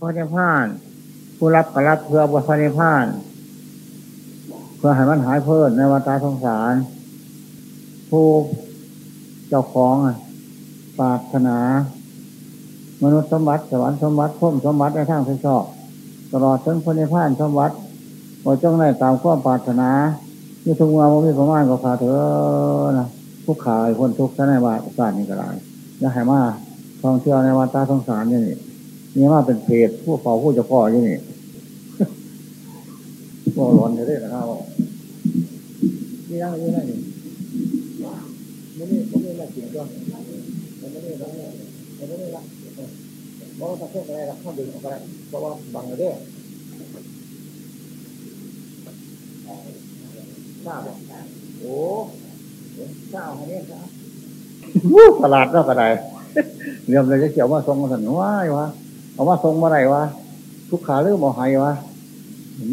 พระนิพพาน ผู้รับก็รับเพื่อพระนิพพาน เพื่อให้มันหายเพิ่นในวัฏสงสาร ผู้เจ้าของปาถนา มนุษย์สมบัติสวรรค์สมบัติพุ่มสมบัติในทางที่ชอบ ตลอดถึงพระนิพพานสมบัติพอจ้องได้ตามข้อปาถนาที่ทุกวันมีประมาณก็ขาเถอะนะทุกขายคนทุกข์ท่านในบาทศาสตร์นี่ก็ได้อย่าให้มาท่องเที่ยวในวัฏสงสารนี่ นี่มาเป็นเพจผู้เฝ้าผู้จะพ่ออยู่นี่ก็ร้อนจะได้นะครับนี่ยังอยู่ไหนนี่ไม่ได้ไม่ได้ละเสียงด้วยไม่ได้ละไม่ได้ละเพราะว่าถ้าเพื่อนอะไรละข้าดึงออกไปเพราะว่าบังเลยเด้ทราบโอ้ทราบอะไรเนี่ยครับวู้ตลาดเราก็ได้เรื่องเลยจะเกี่ยวว่าทรงมาสันว่าวะ เอาว่าทรงมาไรวะทุกขาเรื่องบ่หายวะ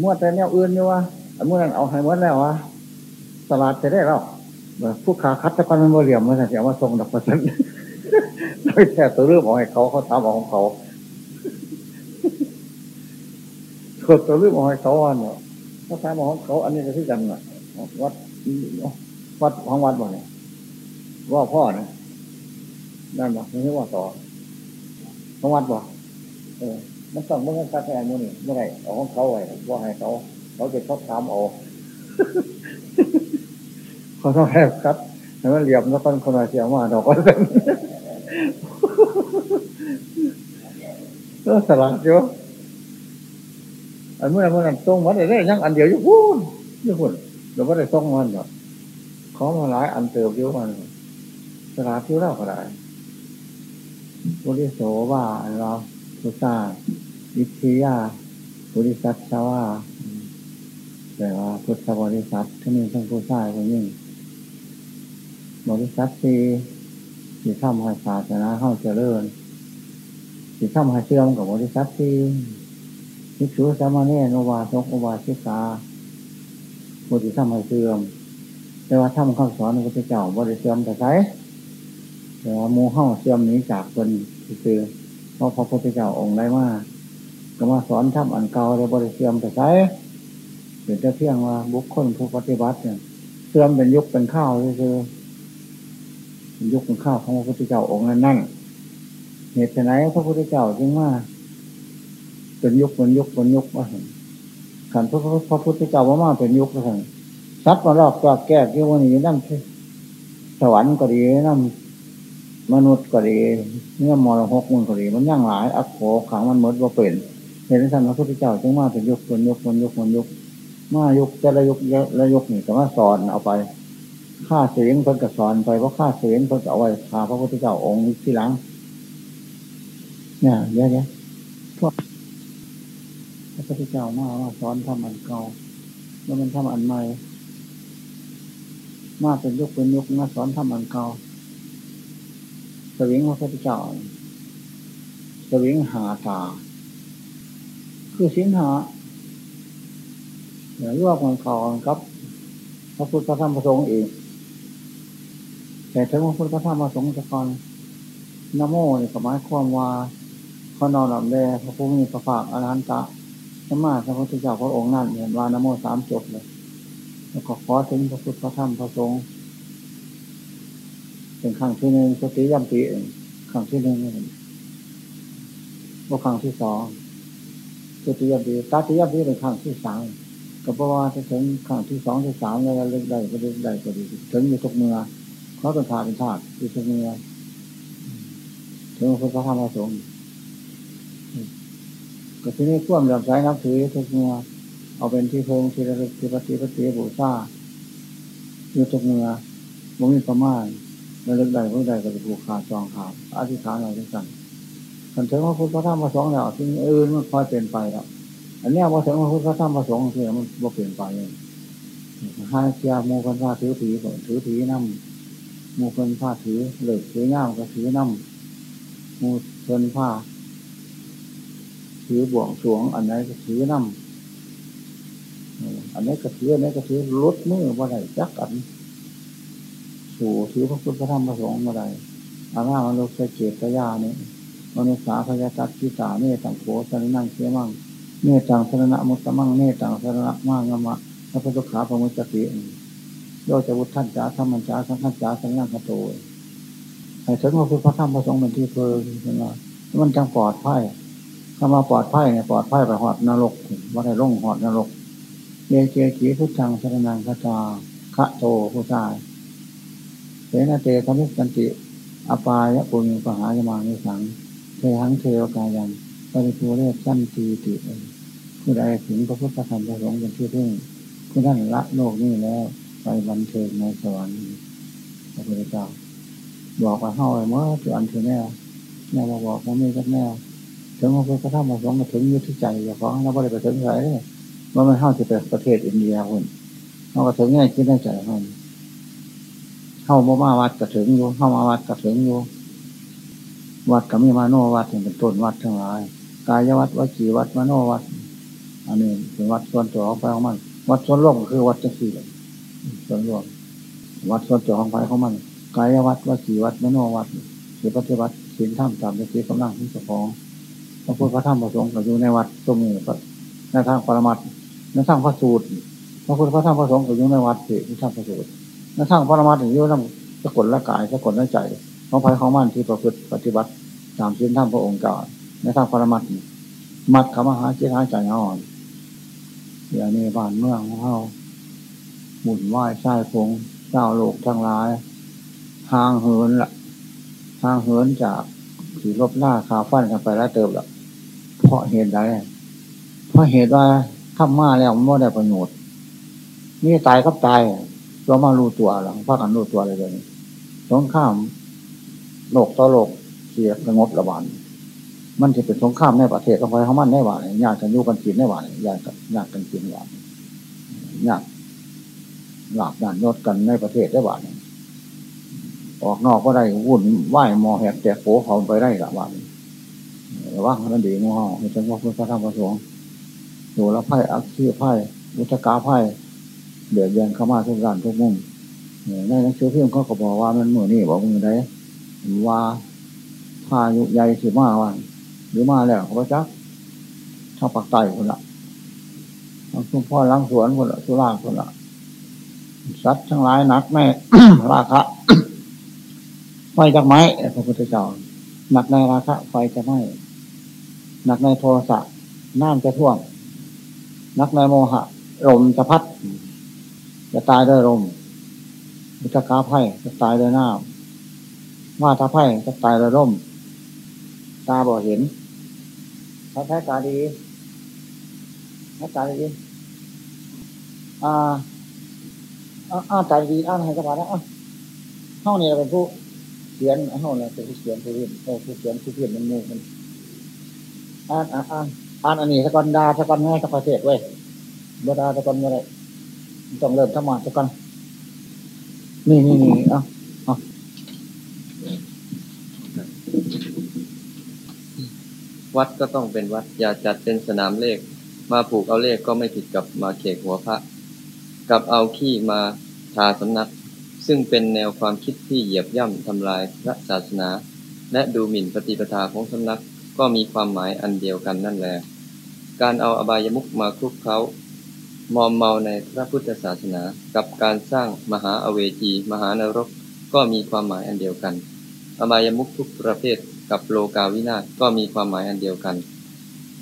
มั่วแต่แนวอื่นอยู่วะมั่วนั้นเอาหายหมดแล้ววะตลาดจะได้แล้วผู้ขาคัดตะกันมันบ่เหลี่ยมมาสันเสียว่าทรงดอกประสันไม่แท้ตัวเรื่องเอาให้เขาเขาตามอของเขาตัวตัวเรื่องเอาให้เขาวันเนาะเขาตามอของเขา อันนี้ก็ที่กันน่ะวัดวัดของวัดบ่เนี่ยว่าพ่อนะนั่นบ่ไม่ใช่ว่าต่อของวัดบ่ เออ มันต้องเมื่อการแทนมือนี่เมื่อไรเอาของเขาไว้ว่าให้เขาเขาจะชอบถามเอาเขาต้องแอบครับแล้วเหลี่ยมแล้วคนคนละเสียมาดอกก็เป็นก็สลัดอยู่อันเมื่อเมื่อนั้นตรงวัดได้ยังอันเดียวอยู่พูนอยู่พูนเราไม่ได้ส่งมันหรอกขอมาหลายอันเติบเยอะมันสลาที่เราก็ได้บริโสว่าเรา พุทธาวิทยาบริษัทชาวาแต่ว่าพุทธบริษัทที่มีทั้งผู้ชายผู้หญิงบริษัทที่ที่ทำให้ศาสนาเข้าเจริญที่ทำให้เชื่อมกับบริษัทที่ทิชูสามเณรโนวาสกโอวาชิกาบุตรทำให้เสื่อม แต่ว่าทำคำสอนของพระเจ้าบริเสื่อมแต่ไสแต่ว่ามูเฮ้าเสื่อมนี้จากคนคือ เพราะพระพุทธเจ้าองค์ได้มาก็มาสอนทำอันเก่าแต่บริเสื่อมแต่ไสเดี๋ยวจะเที่ยงว่าบุคคลผู้ปฏิบัติเนี่ยเสื่อมเป็นยุคเป็นข้าวคือเป็นยุคเป็นข้าวของพระพุทธเจ้าองค์นั้นนั่นเหตุไหนพระพุทธเจ้าจึงว่าเป็นยุคเป็นยุคเป็นยุคว่าเห็นขันพระพระพุทธเจ้าว่ามาเป็นยุคแล้วกันซัดมาลอกจอกแก้ที่วันนี้นั่นสวรรค์ก็ดีนั่น มนุษย์ก็ดีเนื้อมรหกมันก็ดีมันย่างหลายอักโขขังมันมดว่าเป็นเห็นท่านพระพุทธเจ้าจึงมาเป็นยุคนยุคนยุคนยุคมายุคแต่ละยุคละยุคนี่แต่ว่าสอนเอาไปฆ่าเสียงเพิ่นก็สอนไปเพราะฆ่าเสียงเพิ่นเอาไว้ฆ่าพระพุทธเจ้าองค์ที่หลังเนี่ยเยอะแยะพวกพระพุทธเจ้ามาว่าสอนทำอันเก่าแล้วมันทำอันใหม่มาเป็นยุคเป็นยุคมาสอนทำอันเก่า สวิงพระพุทธเจ้าสวิงหาตา คือสินหาเดี๋ยวรวบมันเขาครับ พระพุทธธรรมประสงค์เองแต่ถึงพระพุทธธรรมประสงค์จะก่อนนโมนี่ก็หมายความว่าเขานอนหลับแดพระพุทธมีพระภาคอรหันตะสมมาพระพุทธเจ้าพระองค์นั่นเห็นว่านโมสามจบเลย แล้วก็ขอถึงพระพุทธพระธรรมพระสงฆ์ เป็นครั้งที่หนึ่งสติยัมปีครั้งที่หนึ่งว่าครั้งที่สองสติยัมปีตาติยัมปีเป็นครั้งที่สามก็เพราะว่าจะถึงครั้งที่สองที่สามแล้วเล็กได้ก็เล็กได้ก็ดีถึงอยู่ทุกเมื่อเขาเป็นถาเป็นถาดอยู่ทุกเมื่อถึงพระพุทธรรมพระสงฆ์ก็ที่นี่ท่วมเหลื่อมใสนับถือทุกเมื่อเอาเป็นที่พงที่ระลึกที่ปฏิปฏิบูชาอยู่ทุกเมื่อมันมีประมาณ ระลึกใดเพื่ใดก็จะผูกขาดจองขาดอธิษฐานอะไรด้วยกันขันถึงว่าพุทธธรรมประสงค์แล้วที่อื่นมันคอยเปลี่ยนไปแล้วอันนี้พอถึงว่าพุทธธรรมประสงค์คือมันบ่เปลี่ยนไปห้าเชียโมกันผ้าถือผีก่อนถือผีน้ำโมกันผ้าถือเหล็กถือย่ามก็ถือน้ำโมเพิ่นผ้าถือบ่วงสวง อันไหนก็ถือน้ำอันนี้ก็ถืออันนี้ก็ถือลดมือว่าไรจักอัน สู่ถือพระพุทธธรรมพระสงฆ์มาไรอาณามันโลกเจตยาเนี่ยมนุษย์สาพยาตัดทิตาเมตังโขสรนั่งเสียมั่งเมตังสรณะมุตตมั่งเมตังสรณะมั่งงมะพระพุทธขาพระมุจติโยจะวุฒท่านจ๋าธรรมันจ๋าสังฆจ๋าสังฆคโตให้ถึงว่าคือพระธรรมพระสงฆ์เป็นที่เพลินมันจังปลอดภัยถ้ามาปลอดภัยเนี่ยปลอดภัยไปหอดนรกว่าได้ล่งหอดนรกเยเจขีพุทธังสรนังคาตาคะโตผู้ชาย นาเตธมิสันติอปายะปุญปหายมานิสังเทหังเทวกายันปริภูเรศสั้นตีติผู้ใดถึงพระพุทธธรรมประสงค์เป็นที่พึ่งผู้นั้นละโลกนี้แล้ว ไปบันเทิงในสวรรค์พระพุทธเจ้าบอกว่าเฮ้าไอ้เมื่อตัวอันคือแน่แม่บอกบอกว่าไม่ก็แน่ถึงพระพุทธธรรมประสงค์มาถึงยุทธใจอย่าฟ้องแล้วไม่ได้ไปถึงไหนว่ามันเข้าจะเป็นประเทศอินเดียคนเขาก็ถึงง่ายคิดได้ใจมัน เข้ามาวัดก็ถึงอยู่เข้ามาวัดก็ถึงอยู่วัดก็มีมาโนวัดเป็นต้นวัดทั้งหลาย กายวัดวัจีวัดมาโนวัด อันนี้เป็นวัดส่วนตัวของไปของมัน วัดส่วนรวมก็คือวัดจังสี่เลยส่วนรวมวัดส่วนตัวของไปของมัน กายวัดวัจีวัดมโนวัดสือปฏิบัติศีลธรรมตามที่กำลังที่สองพระพุทธพระธรรมพระสงฆ์ก็อยู่ในวัดตรงนี้ในทางปรมัตในทางพระสูตรพระพุทธพระธรรมพระสงฆ์ก็อยู่ในวัดที่ทางพระสูตร ในทางประมัตถึงอยู่ในสกุลละกายสกุลละใจของภัยของมันที่ประพฤติปฏิบัติตามศีลธรรมพระองค์กล่าวในทางประมัตมัดขมหาจิตหายใจอ่อนอย่างนี้บ้านเมืองของเราหมุนไหว้ใช่พงเจ้าโลกทั้งหลายห่างเหินละห่างเหินจากสีลบหน้าคาฟันกันไปแล้วเติมละเพราะเหตุใดเพราะเหตุว่าทำมาแล้วมันไม่ได้ประโยชน์นี่ตายก็ตาย เรามารู้ตัวหลังพากันรู้ตัวอะไรเลยสงข้ามโลกต่อโลกเสียสงบระบาดมันจะเป็นสงครามในประเทศของใครเขามันได้หวานยากกันยุ่กันกินได้หวานยากกันยากกันกินหวานยากหลับด่านยศกันในประเทศได้หวานออกนอกก็ได้วุ่นไหวมอแหกแตกโผเขาไปได้ละหวานว่ามันดีงอเห็นจังว่าพระธรรมประสงค์อยู่แล้วไพ่อักขีไพ่วุฒกาไพ่ เดือดเย็นเข้ามาทุกด้านทุกมุมในหนังสือพิมพ์เขาก็บอกว่ามันเหมือนนี่บอกมือได้ว่าพายุใหญ่สิมาวันหรือมาแล้วพระจักชาวปากใต้คนละทุกพ่อล้างสวนคนละสุราคนละสัตว์ทั้งหลายนักแม่ราคะไฟจากไม้พระพุทธเจ้าหนักในราคะไฟจะไหม้หนักในโทสะน้ำจะท่วมนักในโมหะลมจะพัด จะตายด้วยลมมุตกาไพ่จะตายด้วยน้ำมาตาไพ่จะตายด้วยลมตาบ่เห็นถ้าแท้ตาดีถ้าตาดีอ่าอ่าตาดีอ่านให้กระบาดนะอะห้องนี้เราเป็นผู้เขียนห้องนี้เป็นผู้เขียนผู้เรียนผู้เขียนผู้เขียนมันมูมันอ่านอ่านอ่านอันนี้สกอนดาสกอนง่ายสกอนเทศเว้ยบดาสกอนอะไร ต้องเริ่มทำมาสกอนนี่นี่นี่อะวัดก็ต้องเป็นวัด อย่าจัดเป็นสนามเลข มาผูกเอาเลขก็ไม่ผิดกับมาเขกหัวพระ กับเอาขี้มาทาสำนัก ซึ่งเป็นแนวความคิดที่เหยียบย่ำทำลายพระศาสนา และดูหมิ่นปฏิปทาของสำนักก็มีความหมายอันเดียวกันนั่นแหละการเอาอบายมุขมาคลุกเขา มอมเมาในพระพุทธศาสนา กับการสร้างมหาอเวจี มหานรก ก็มีความหมายอันเดียวกัน อบายมุขทุกประเภท กับโลกาวินาศก็มีความหมายอันเดียวกัน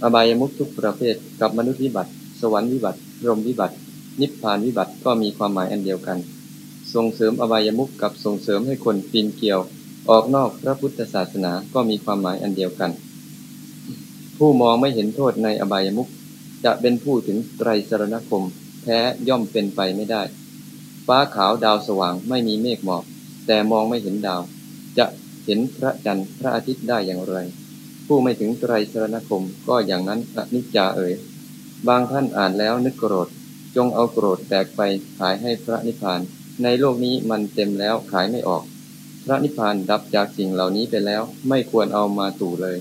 อบายมุขทุกประเภท กับมนุษย์วิบัติ สวรรค์วิบัติรมวิบัติ นิพพานวิบัติก็มีความหมายอันเดียวกัน ส่งเสริมอบายมุขกับส่งเสริมให้คนปีนเกี่ยว ออกนอกพระพุทธศาสนาก็มีความหมายอันเดียวกัน ผู้มองไม่เห็นโทษในอบายมุข จะเป็นผู้ถึงไตรสรณคม แท้ย่อมเป็นไปไม่ได้ ฟ้าขาวดาวสว่างไม่มีเมฆหมอกแต่มองไม่เห็นดาว จะเห็นพระจันทร์พระอาทิตย์ได้อย่างไร ผู้ไม่ถึงไตรสรณคมก็อย่างนั้นอนิจจาเอ๋ยบางท่านอ่านแล้วนึกโกรธ จงเอาโกรธแตกไปขายให้พระนิพพาน ในโลกนี้มันเต็มแล้วขายไม่ออก พระนิพพานดับจากสิ่งเหล่านี้ไปแล้วไม่ควรเอามาตู่เลย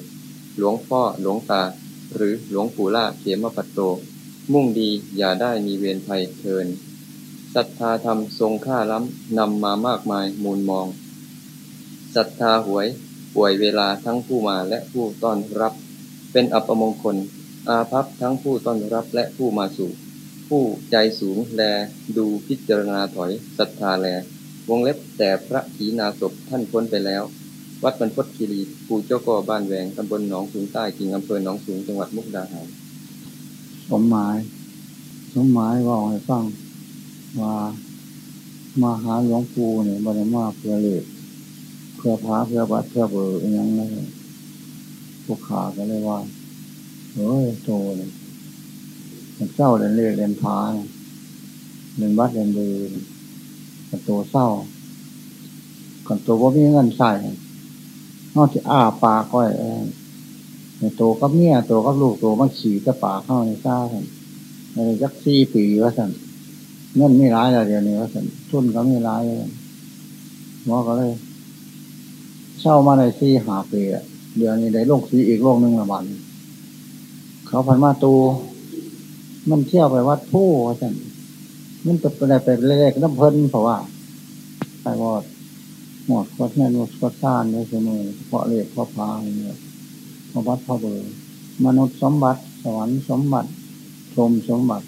หลวงพ่อหลวงตา หรือหลวงปู่ล่าเขมปัตโต มุ่งดีอย่าได้มีเวรภัยเทินศรัทธาธรรมทรงค่าล้ำนำมามากมายมูลมองศรัทธาหวยป่วยเวลาทั้งผู้มาและผู้ต้อนรับ เป็นอัปมงคล อาภัพทั้งผู้ต้อนรับและผู้มาสู่ ผู้ใจสูงแลดูพิจารณาถอยศรัทธาแล วงเล็บแต่พระขีนาศพท่านพ้นไปแล้ว วัดบรรพตคีรีภูเจ้าก่อบ้านแหวงตำบลหนองสูงใต้กิ่งอำเภอหนองสูงจังหวัดมุกดาหารสมหมาย สมหมายว่าให้ฟังว่ามาหาหลวงปู่เนี่ยบริมาเพื่อเล็กเพื่อพาเพื่อบัดเพื่อเบอร์อยังไงพวกขาก็เลยว่าเฮ้ยโตเลยมันเศร้าเรียนเล็กเรียนพาเรียนบัดเรียนเบอร์กันโตเศร้ากันโตว่ามีเงินใส่ นอกจากอ้าปากก้อยเองในโตกับเมียโตกับลูกโตมาขี่จะปากเข้าในซ่าในยักซี่ปีว่าสันเงินไม่ร้ายแล้วเดี๋ยวนี้ว่าสันทุนก็ไม่ร้ายเลยหมอก็เลย เช่ามาในซี่หาปีอะเดือนนี้ได้โลกสีอีกโลกหนึ่งละบันเขาพันมาตู มันเที่ยวไปวัดผู้ว่าสันมันไปไปไปเล็กๆน้ำเพลินเพราะว่าไปวอด หมดก็แน่นหมดก็ซ่านเลยเสมอเพราะเล็กเพราะพาเนี่ยเพราะวัดเพราะเบอร์มนุษย์สมบัติ สวรรค์สมบัติชมสมบัติ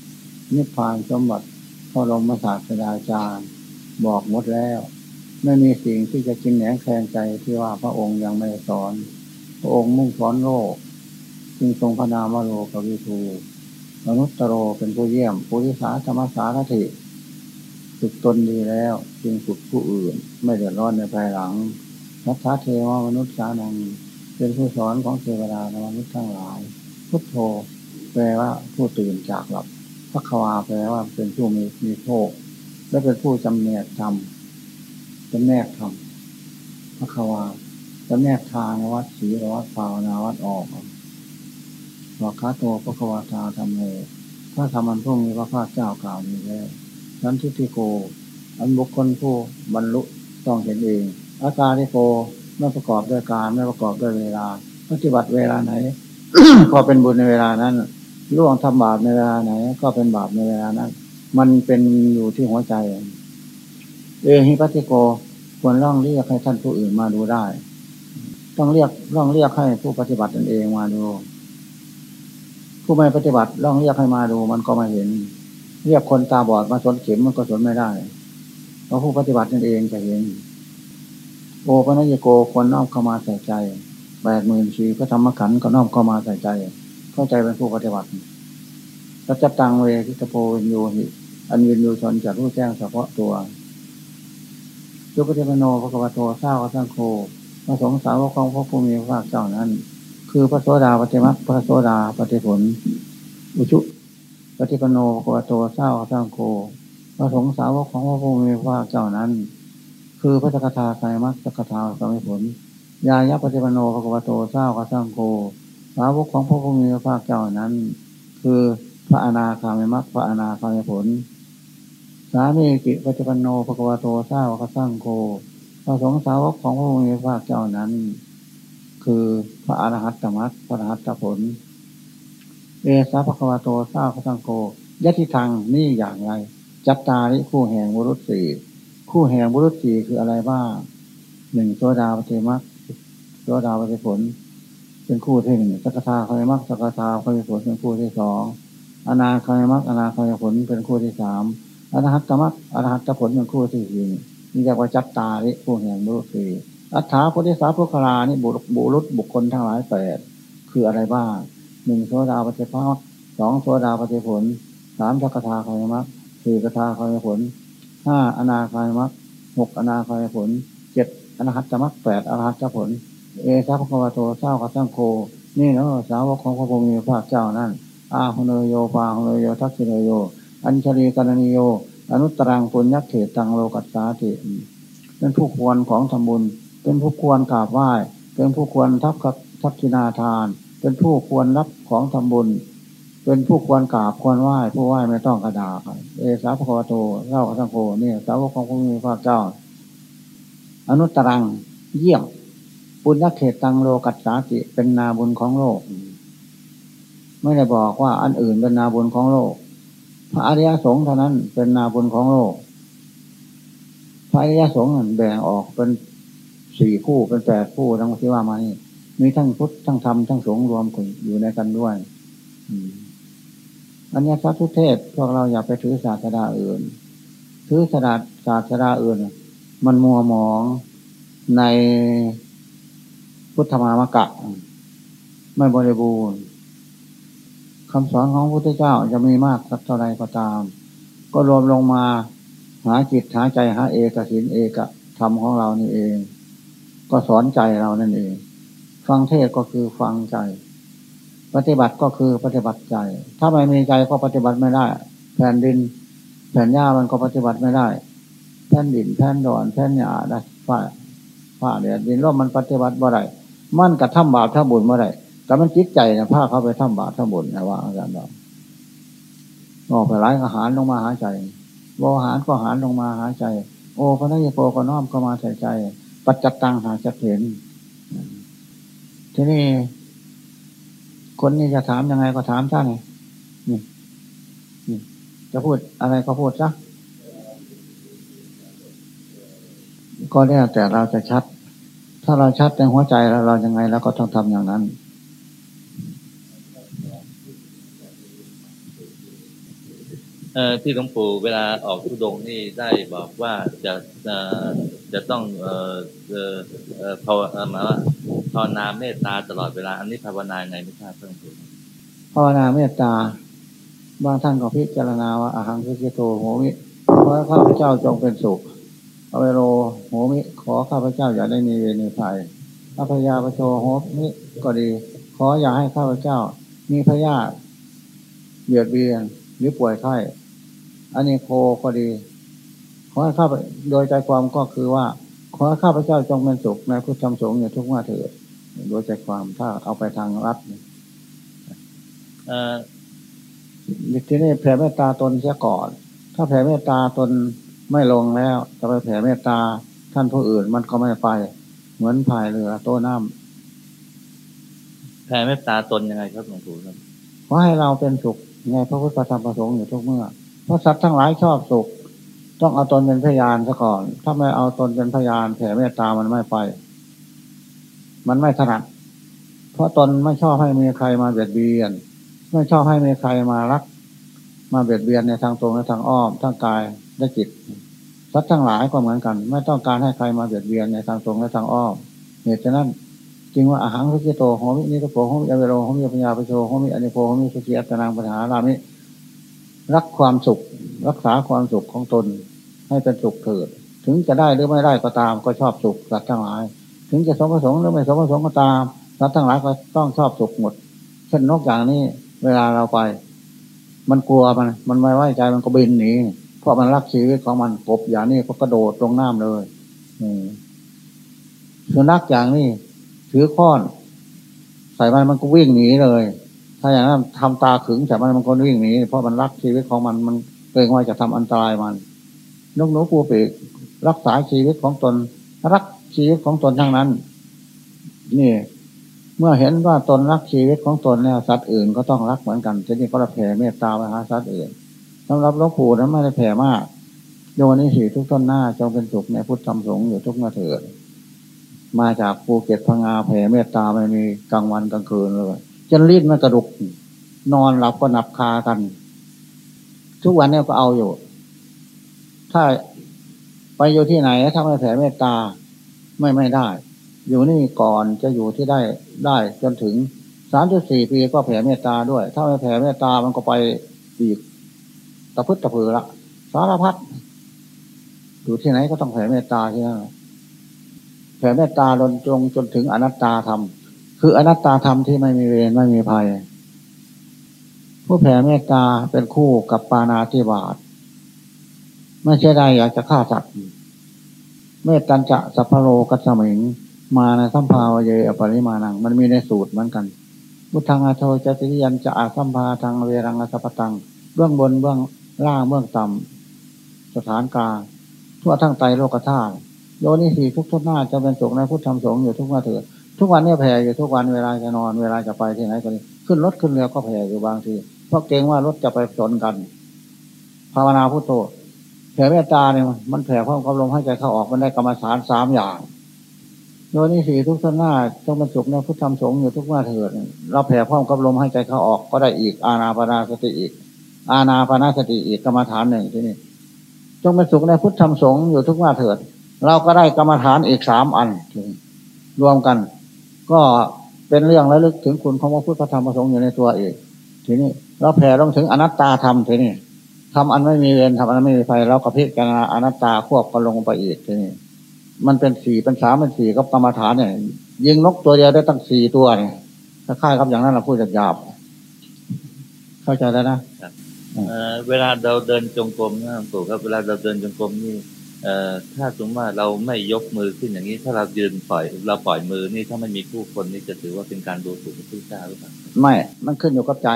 นิพพานสมบัติพระรมศาสดาจารย์ บอกหมดแล้ว ไม่มีสิ่งที่จะกินแหนงแคลงใจที่ว่าพระองค์ยังไม่สอน พระองค์มุ่งสอนโลก จึงทรงพระนามว่าโลกวิทูมนุษย์ตโรเป็นผู้เยี่ยมผู้ทิสาธรรมสารถิ ฝึกตนดีแล้ว จึงฝึกผู้อื่น ไม่เดือดร้อนในภายหลังนักธาเทวมนุษย์สานังเป็นผู้สอนของเทวดาในมนุษย์ทั้งหลาย พุทโธแปลว่าผู้ตื่นจากหลับพระควาแปลว่าเป็นผู้มีมีโชคและเป็นผู้จำเนียกธรรมเป็นแนกธรรมพระควาจำแนกทานวัดศีลวัดภาวนาวัดออกวาคาโตพระควาทาธรรมโมถ้าทำมันพวกนี้พระพาเจ้ากล่าวนี้แล้ว นั้นทิฏฐิโก อันบุคคลผู้บรรลุต้องเห็นเอง อาการที่โกไม่ประกอบด้วยการไม่ประกอบด้วยเวลา ปฏิบัติเวลาไหน ก็เป็นบุญในเวลานั้นล่วงทำบาปในเวลาไหน ก็เป็นบาปในเวลานั้น มันเป็นอยู่ที่หัวใจ เอหิปัติโกควรร่องเรียกให้ท่านผู้อื่นมาดูได้ ต้องเรียกร่องเรียกให้ผู้ปฏิบัติตนเองมาดู ผู้ไม่ปฏิบัติร่องเรียกให้มาดู มันก็มาเห็น เรียกคนตาบอดมาสนเข็มมันก็สนไม่ได้ เพราะผู้ปฏิบัติตนเองจะเห็นโอปนัญโกควรน้อมเข้ามาใส่ใจแปดหมื่นชีพระธรรมขันธ์ก็น้อมเข้ามาใส่ใจ เข้าใจเป็นผู้ปฏิบัติรัจตังเวทิตโพวินโยหิอันวินโยชนจากรู้แจ้งเฉพาะตัวยุคเทมโนพระกวาโตสร้างสร้างโคพระสงฆ์สาวกของพระภูมิพระเจ้านั้น คือพระโสดาปฏิมักพระโสดาปฏิผล อุชุ ปฏิปโนพระกวาโตสร้าสร้างโคพระสงฆ์สาวกของพระภูมิพระเจ้านั้น คือพระสกทาไสมักสกทาสมิผลยายะปฏิปโนพระกวาโตสร้าสร้างโคสาวกของพระพุทธมีพระเจ้านั้น คือพระอนาคามิมัคพระอนาคามิผล สามีกิปัจปันโนภควาโตสาวกสร้างโคพระสงฆ์สาวกของพระพุทธมีพระเจ้านั้น คือพระอรหัตตมัคพระอรหัตตผล เอสาภควาโตสาวกสร้างโคยะทิทางนี่อย่างไร จัตตาริคู่แห่งบุรุษสี่คู่แห่งบุรุษสี่คืออะไรบ้างหนึ่งโซดาปฏิมัคโซดาปฏิผล เป็นคู่ที่หนึ่งสักทาคอยมักสักทาคอยผลเป็นคู่ที่สองอนาคอยมักอนาคอยผลเป็นคู่ที่สามอรหัตตมักอรหัตตผลเป็นคู่ที่สี่นี่เรียกว่าจัตตาริคู่แห่งบุรุษสี่อัฏฐาพุทธิสาพุคลานี่บุรุษบุคคลทั้งหลายแปดคืออะไรบ้าง หนึ่งโสดาปฏิภาคสองโสดาปฏิผลสามสักทาคอยมักสี่กทาคอยผลห้าอนาคอยมักหกอนาคอยผลเจ็ดอรหัตตมักแปดอรหัตตผล เอสาพระวโตเศร้ากับสังโค นี่เนาะสาวกของพระพุทธมีพระเจ้านั่น อาหุเนโยปาหุเนโยทักษิเนโย อัญชลีกรณีโย อนุตรังปุญญเขตตังโลกัสสาติเป็นผู้ควรของทำบุญ เป็นผู้ควรกราบไหว้ เป็นผู้ควรทับทักษินาทาน เป็นผู้ควรรับของทำบุญ เป็นผู้ควรกราบควรไหว้ผู้ไหว้ไม่ต้องกระดาษเอสาพระวโตเล่ากับสังโฆนี่ยสาวกของพระมีพระเจ้า อนุตรังเยี่ยมปุญญเขตตังโลกัสสาติเป็นนาบุญของโลก ไม่ได้บอกว่าอันอื่นเป็นนาบุญของโลก พระอริยสงฆ์เท่านั้นเป็นนาบุญของโลก พระอริยสงฆ์แบ่งออกเป็นสี่คู่เป็นแปดคู่ทั้งที่ว่ามานี่ มีทั้งพุทธทั้งธรรมทั้งสงฆ์รวมกันอยู่ในกันด้วยอันนี้พระทุเทศพวกเราอย่าไปถือศาสดาอื่น ถือศาสดาศาสดาอื่น มันมัวหมองในพุทธมามกะ ไม่บริบูรณ์คำสอนของพระพุทธเจ้าจะมีมากสักเท่าไรก็ตาม ก็รวมลงมาหาจิตหาใจหาเอกสินเอกธรรมของเรานี่เอง ก็สอนใจเรานั่นเอง ฟังเทศก็คือฟังใจ ปฏิบัติก็คือปฏิบัติใจ ถ้าไม่มีใจก็ปฏิบัติไม่ได้ แผ่นดิน แผ่นหญ้ามันก็ปฏิบัติไม่ได้ แผ่นดินแผ่นดอนแผ่นหญ้าได้ฝ่าฝ่าเดียดินร่มมันปฏิบัติบ่ได้มันกระทำบาปทำบุญบ่ได้แต่มันจิตใจนะพาเขาไปทำบาปทำบุญนะว่าอาจารย์เราออกไปไล่อาหารลงมาหาใจโวอาหารก็หารลงมาหาใจ โอ้พระนายโกก็น้อมก็มาใส่ใจ ปัจจตังหาจะเห็น ทีนี้คนนี้จะถามยังไงก็ถามท่านนี่นี่จะพูดอะไรก็พูดซะก็ได้แต่เราจะชัด ถ้าเราชัดในหัวใจแล้วเรายังไงแล้วก็ต้องทำอย่างนั้น เอ่อที่หลวงปู่เวลาออกทุดงนี่ได้บอกว่าจะจะจะต้องเอ่อเอ่อเออภาวนา ภาวนาเมตตาตลอดเวลา อันนี้ภาวนาไงไม่ทราบหลวงปู่ภาวนาเมตตา บางท่านก็พิจารณาว่าอาหังคือโตโหมิขอข้าพเจ้าจงเป็นสุขอเวโรโหมิ ขอข้าพเจ้าอย่าได้มีเวรในภัยข้าพยาปโชโหมิก็ดี ขออย่าให้ข้าพเจ้า มีพยาธิเบียดเบียนหรือป่วยไข้อันนี้โคก็ดี ขอให้ข้าโดยใจความก็คือว่า ขอให้ข้าพเจ้าจงเป็นสุขในพุทธธรรมสงฆ์อยู่ทุกว่าเถิด โดยใจความถ้าเอาไปทางรัฐทีนี้แผ่เมตตาตนเสียก่อน ถ้าแผ่เมตตาตนไม่ลงแล้วจะไปแผ่เมตตาท่านผู้อื่นมันก็ไม่ไป เหมือนพายเรือโต้น้ำแผ่เมตตาตนยังไงครับหลวงปู่ครับขอให้เราเป็นสุขในพระพุทธธรรมประสงค์อยู่ทุกเมื่อเพราะสัตว์ทั้งหลายชอบสุข ต้องเอาตนเป็นพยานซะก่อน ถ้าไม่เอาตนเป็นพยานแผ่เมตตามันไม่ไป มันไม่ถนัด เพราะตนไม่ชอบให้มีใครมาเบียดเบียน ไม่ชอบให้มีใครมารัก มาเบียดเบียนในทางตรงและทางอ้อมทางกายและจิตสัตว์ทั้งหลายก็เหมือนกัน ไม่ต้องการให้ใครมาเบียดเบียนในทางตรงและทางอ้อมเหตุฉะนั้นจึงว่าอะหัง สุขิโตโหมินิททุกโข โหมิ อะเวโรโหมิ อัพยาปัชโฌ โหมิ อะนีโฆ โหมิสุขีอัตตานังปะริหะรามิรักความสุข รักษาความสุขของตนให้เป็นสุขเถิด ถึงจะได้หรือไม่ได้ก็ตามก็ชอบสุขสัตว์ทั้งหลาย ถึงจะสมประสงค์หรือไม่สมประสงค์ก็ตามสัตว์ทั้งหลายก็ต้องชอบสุขหมด เช่นนกอย่างนี้ เวลาเราไป มันกลัวมัน มันไม่ไว้ใจมันก็บินหนีเพราะมันรักชีวิตของมันกบอย่างนี้ก็กระโดดลงน้ำเลยสุนัขอย่างนี้ถือค้อน ใส่มันมันก็วิ่งหนีเลย ถ้าอย่างนั้นทำตาขึงแต่มันมันก็วิ่งหนีเพราะมันรักชีวิตของมันมันเกรงว่าจะทำอันตรายมันนกหนูปูปีกรักษาชีวิตของตนรัก ชีวิตของตนทั้งนั้น นี่ เมื่อเห็นว่าตนรักชีวิตของตนเนี่ยสัตว์อื่นก็ต้องรักเหมือนกันทีนี้ก็ระแผ่เมตตาไปหาสัตว์อื่นสำหรับหลวงปู่นั้นไม่ได้แผ่มากโยนิสีทุกต้นหน้าจงเป็นสุขในพุทธธรรมสงฆ์อยู่ทุกเมื่อเถิดมาจากภูเก็ตพังงาแผ่เมตตาไม่มีกลางวันกลางคืนเลยจนรีดมันกระดุก นอนหลับก็หนับคากัน ทุกวันนี้ก็เอาอยู่ ถ้าไปอยู่ที่ไหนถ้าไม่แผ่เมตตา ไม่ไม่ได้ อยู่นี่ก่อนจะอยู่ที่ได้ได้จนถึงสามจุดสี่ปีก็แผ่เมตตาด้วย ถ้าไม่แผ่เมตตามันก็ไปอีกตะพึดตะพือละสารพัดอยู่ที่ไหนก็ต้องแผ่เมตตาใช่ไหมแผ่เมตตาจนจงจนถึงอนัตตาธรรม คืออนัตตาธรรมที่ไม่มีเวรไม่มีภัย ผู้แผ่เมตตาเป็นคู่กับปานาธิบาตไม่ใช่ได้อยากจะฆ่าสัตว์ เมตตัญจะสัพพโรกัสมิง มาในสัมภาวเยอปริมาณัง มันมีในสูตรเหมือนกันพุทธังอาโทจติยันจะอาสัมภาทางเวรังสัพตัง เบื้องบนเบื้องล่างเบื้องต่ำสถานกลางทั่วทั้งไตโลกธาตุโยนิสีทุกทุกหน้าจะเป็นสุขในพุทธธรรมสงฆ์อยู่ทุกว่าเถิดทุกวันเนี่ยแผ่อยู่ทุกวันเวลาจะนอนเวลาจะไปที่ไหนก็ขึ้นรถขึ้นเรือก็แผ่อยู่บางทีเพราะเกรงว่ารถจะไปชนกัน ภาวนาพุทโธ แผ่เมตตาเนี่ยมันแผ่พร้อมกับลมใหายใจเข้าออกมันได้กรรมฐานสามอย่างโดยนี้สี่ทุกท่านหน้าจงบรรจุในพุทธธรรมสงฆ์อยู่ทุกว่าเถิดเราแผ่พร้อมกับลมให้ใจเข้าออกก็ได้อีก อาณาปนาสติอีก อาณาปนาสติอีกกรรมฐานหนึ่งที่นี่จงบรรจุขในพุทธธรรมสงฆ์อยู่ทุกว่าเถิด เราก็ได้กรรมฐานอีกสามอันรวมกัน ก็เป็นเรื่องระลึกถึงคุณของพระพุทธธรรมประสงค์อยู่ในตัวเองทีนี้เราแผ่ลงถึงอนัตตาธรรมทีนี้ ทำอันไม่มีเวรทำอันไม่มีไฟเราก็พิจารณาอนัตตาควบกันลงไปอีกทีนี้มันเป็นสี่เป็นสามเป็นสี่กับกรรมฐานเนี่ย ยิงนกตัวเดียวได้ตั้งสี่ตัวเนี่ยถ้าค่ายครับอย่างนั้นเราพูดหยาบเข้าใจแล้วนะเวลาเราเดินจงกรมนะครูครับเวลาเราเดินจงกรมนี่เอ่อถ้าสมมติว่าเราไม่ยกมือขึ้นอย่างนี้ ถ้าเรายืนปล่อยเราปล่อยมือนี่ถ้าไม่มีผู้คนนี่จะถือว่าเป็นการดูถูกพระพุทธเจ้าหรือเปล่าไม่ มันขึ้นอยู่กับใจ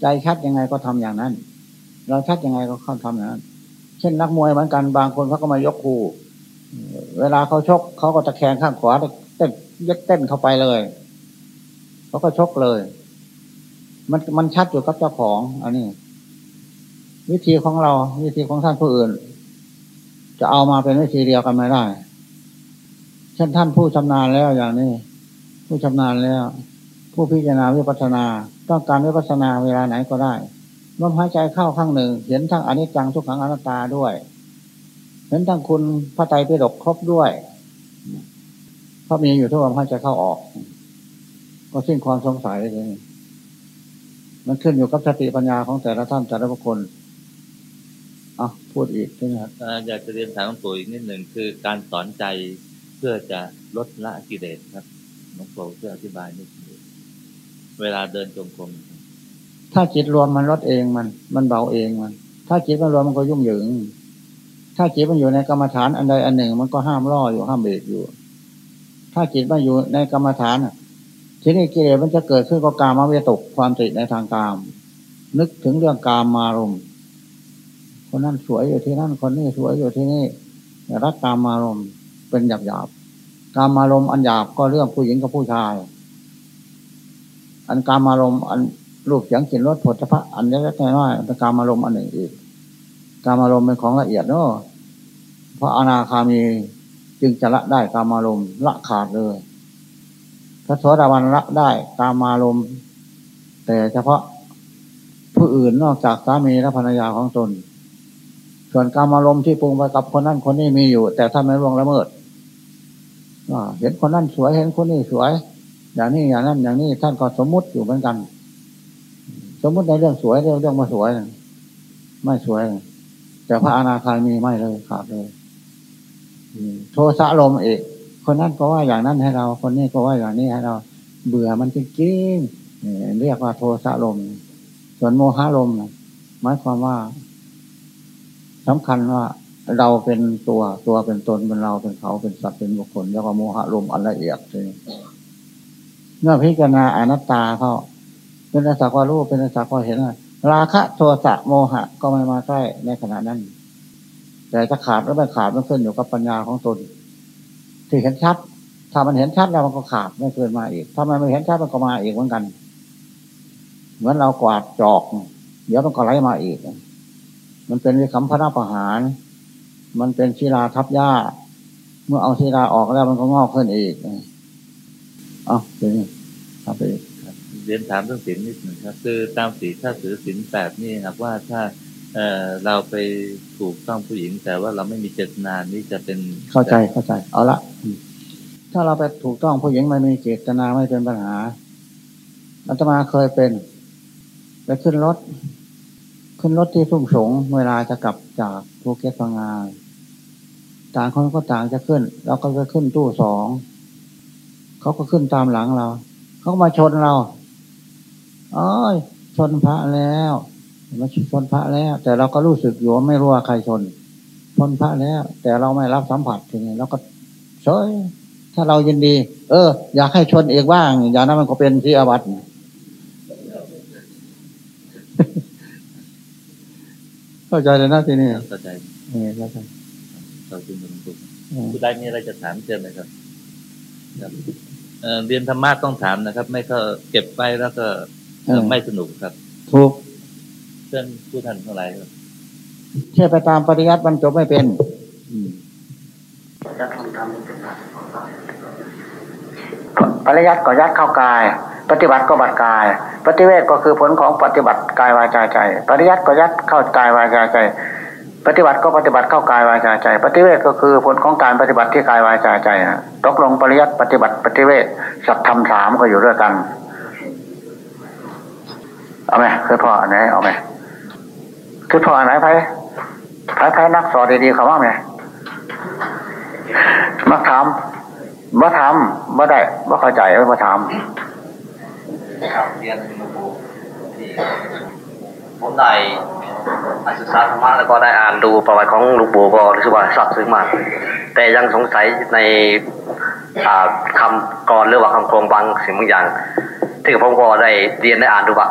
ใจชัดยังไงก็ทำอย่างนั้น เราชัดยังไงก็เข้าทำอย่างนั้น เช่นนักมวยเหมือนกันบางคนเขาก็มายกคู่ เวลาเขาชกเขาก็ตะแคงข้างขวาเต้นยัดเต้นเข้าไปเลยเขาก็ชกเลย มันมันชัดอยู่กับเจ้าของอันนี้ วิธีของเรา วิธีของท่านผู้อื่น จะเอามาเป็นวิธีเดียวกันไม่ได้เช่นท่านผู้ชำนาญแล้วอย่างนี้ ผู้ชำนาญแล้ว ผู้พิจารณาวิปัสนา ต้องการวิปัสนาเวลาไหนก็ได้ ลมหายใจเข้าข้างหนึ่ง เห็นทั้งอนิจจังทุกขังอนัตตาด้วย เห็นทั้งคุณพระไตรปิฎกครบด้วยเพราะมีอยู่ทุกลมหายใจเข้าออก ก็สิ้นความสงสัยเลยมันขึ้นอยู่กับสติปัญญาของแต่ละท่านแต่ละบุคคลอะพูดอีกใช่ไหมครับอยากจะเรียนถามตัวงปู่อีกนิดหนึ่งคือการสอนใจเพื่อจะลดละกิเลสครับหลวงปู่เพื่ออธิบายนิดนึงเวลาเดินจงกรม ถ้าจิตรวมมันลดเองมัน มันเบาเองมัน ถ้าจิตมันรวมมันก็ยุ่งเหยิง ถ้าจิตมันอยู่ในกรรมฐานอันใดอันหนึ่ง มันก็ห้ามล่ออยู่ห้ามเบรกอยู่ ถ้าจิตมันอยู่ในกรรมฐานทีนี้กิเลสมันจะเกิดขึ้นก็กามาเวตกความติดในทางกาม นึกถึงเรื่องกามมารมคนนั้นสวยอยู่ที่นั่นคนนี้สวยอยู่ที่นี่รักกามมารมเป็นหยาบหยาบกามมารมอันหยาบก็เรื่องผู้หญิงกับผู้ชาย อันกามมารมอัน รูปเสียงกลิ่นรสผลพระอันนี้แค่น้อยเป็นการอารมณ์อันหนึ่งอีก การอารมณ์เป็นของละเอียดเนาะเพราะอนาคามีจึงจะละได้การอารมณ์ละขาดเลยพระโสดาบันละได้การอารมณ์แต่เฉพาะผู้อื่นนอกจากสามีและภรรยาของตน ส่วนการอารมณ์ที่ปรุงไปกับคนนั้นคนนี้มีอยู่ แต่ถ้าไม่ร่วงละเมิดเห็นคนนั้นสวยเห็นคนนี้สวย อย่างนี้อย่างนั้นอย่างนี้ท่านก็สมมุติอยู่เหมือนกัน สมมติในเรื่องสวยเรื่องเรื่องมาสวยไม่สวยแต่พระอนาคามีไม่เลยขาดเลยโทสะลมเอกคนนั้นก็ว่าอย่างนั้นให้เรา คนนี้ก็ว่าอย่างนี้ให้เรา เบื่อมันจริงๆเรียกว่าโทสะลม ส่วนโมหะลมหมายความว่าสำคัญว่าเราเป็นตัวตัวเป็นตนเป็นเราเป็นเขาเป็นสัตว์เป็นบุคคล แล้วก็โมหะลมอันละเอียดเลยเมื่อพิจารณาอนัตตาเขา เป็นสักว่ารู้เป็นสักว่าเห็นราคะโทสะโมหะ ก็ไม่มาใกล้ในขณะนั้น แต่จะขาดหรือไม่ขาดมันขึ้นอยู่กับปัญญาของตนที่เห็นชัด ถ้ามันเห็นชัดแล้วมันก็ขาดไม่เกินมาอีก ถ้ามันไม่เห็นชัดมันก็มาอีกเหมือนกัน เหมือนเรากวาดจอก เดี๋ยวมันก็ไหลมาอีก มันเป็นวิคัมพนาประหาร มันเป็นชีลาทับหญ้า เมื่อเอาชีลาออกแล้วมันก็งอกขึ้นอีก เอาไปนี่ทำไปอีก เรียนถามเรื่องศีลนิดหนึ่งครับคือตามศีลถ้าถือศีลแปดนี่ครับว่าถ้าเออเราไปถูกต้องผู้หญิง แต่ว่าเราไม่มีเจตนานี่จะเป็นเข้าใจเข้าใจ เอาละถ้าเราไปถูกต้องผู้หญิงไม่มีเจตนาไม่เป็นปัญหาอาตมาเคยเป็นไปขึ้นรถ ขึ้นรถที่ทุ่งสงเวลาจะกลับจากภูเก็ตพังงานต่างคนก็ต่างจะขึ้นเราก็จะขึ้นตู้สองเขาก็ขึ้นตามหลังเรา เขามาชนเรา อ๋อชนพระแล้วมาชนพระแล้ว แต่เราก็รู้สึกอยู่ว่าไม่รู้ว่าใครชน ชนพระแล้ว แต่เราไม่รับสัมผัสทีนี้เราก็เฉยถ้าเรายินดี เออ อยากให้ชนเองบ้าง อย่างนั้นมันก็เป็นที่อาบัติเข้าใจเลยนะทีนี้เข้าใจเออเข้าใจขอบคุณคุณคุณได้มีอะไรจะถามเชิญไหมครับเรียนธรรมะต้องถามนะครับ ไม่ก็เก็บไปแล้วก็ ไม่สนุกครับถูกเพื่อนผู้ทันเท่าไหร่ครับแค่ไปตามปริยัติบรรจบไม่เป็นปริยัติก็ยัดเข้ากาย ปฏิบัติก็บัดกาย ปฏิเวทก็คือผลของปฏิบัติกายวาจาใจ ปริยัติก็ยัดเข้ากายวาจาใจ ปฏิบัติก็ปฏิบัติเข้ากายวาจาใจ ปฏิเวทก็คือผลของการปฏิบัติที่กายวาจาใจนะตกลงปริยัติปฏิบัติปฏิเวทสัตธรรมสามก็อยู่ด้วยกัน เอาไหมคือพ่ออันไหนเอาไหมคือพ่ออันไหนไพ่ไพ่ไพ่นักสอนดีๆเขาว่าไหมมาถามมาถามมาได้มาเข้าใจมาถามเรียนหลวงปู่ที่ผมได้ศึกษาธรรมะแล้วก็ได้อ่านดูประวัติของหลวงปู่ก็รู้สึกว่าซาบซึ้งมาก แต่ยังสงสัยในอ่าคำกรหรือว่าคำโครงบางสิ่งบางอย่างที่ผมก็ได้เรียนได้อ่านดูว่า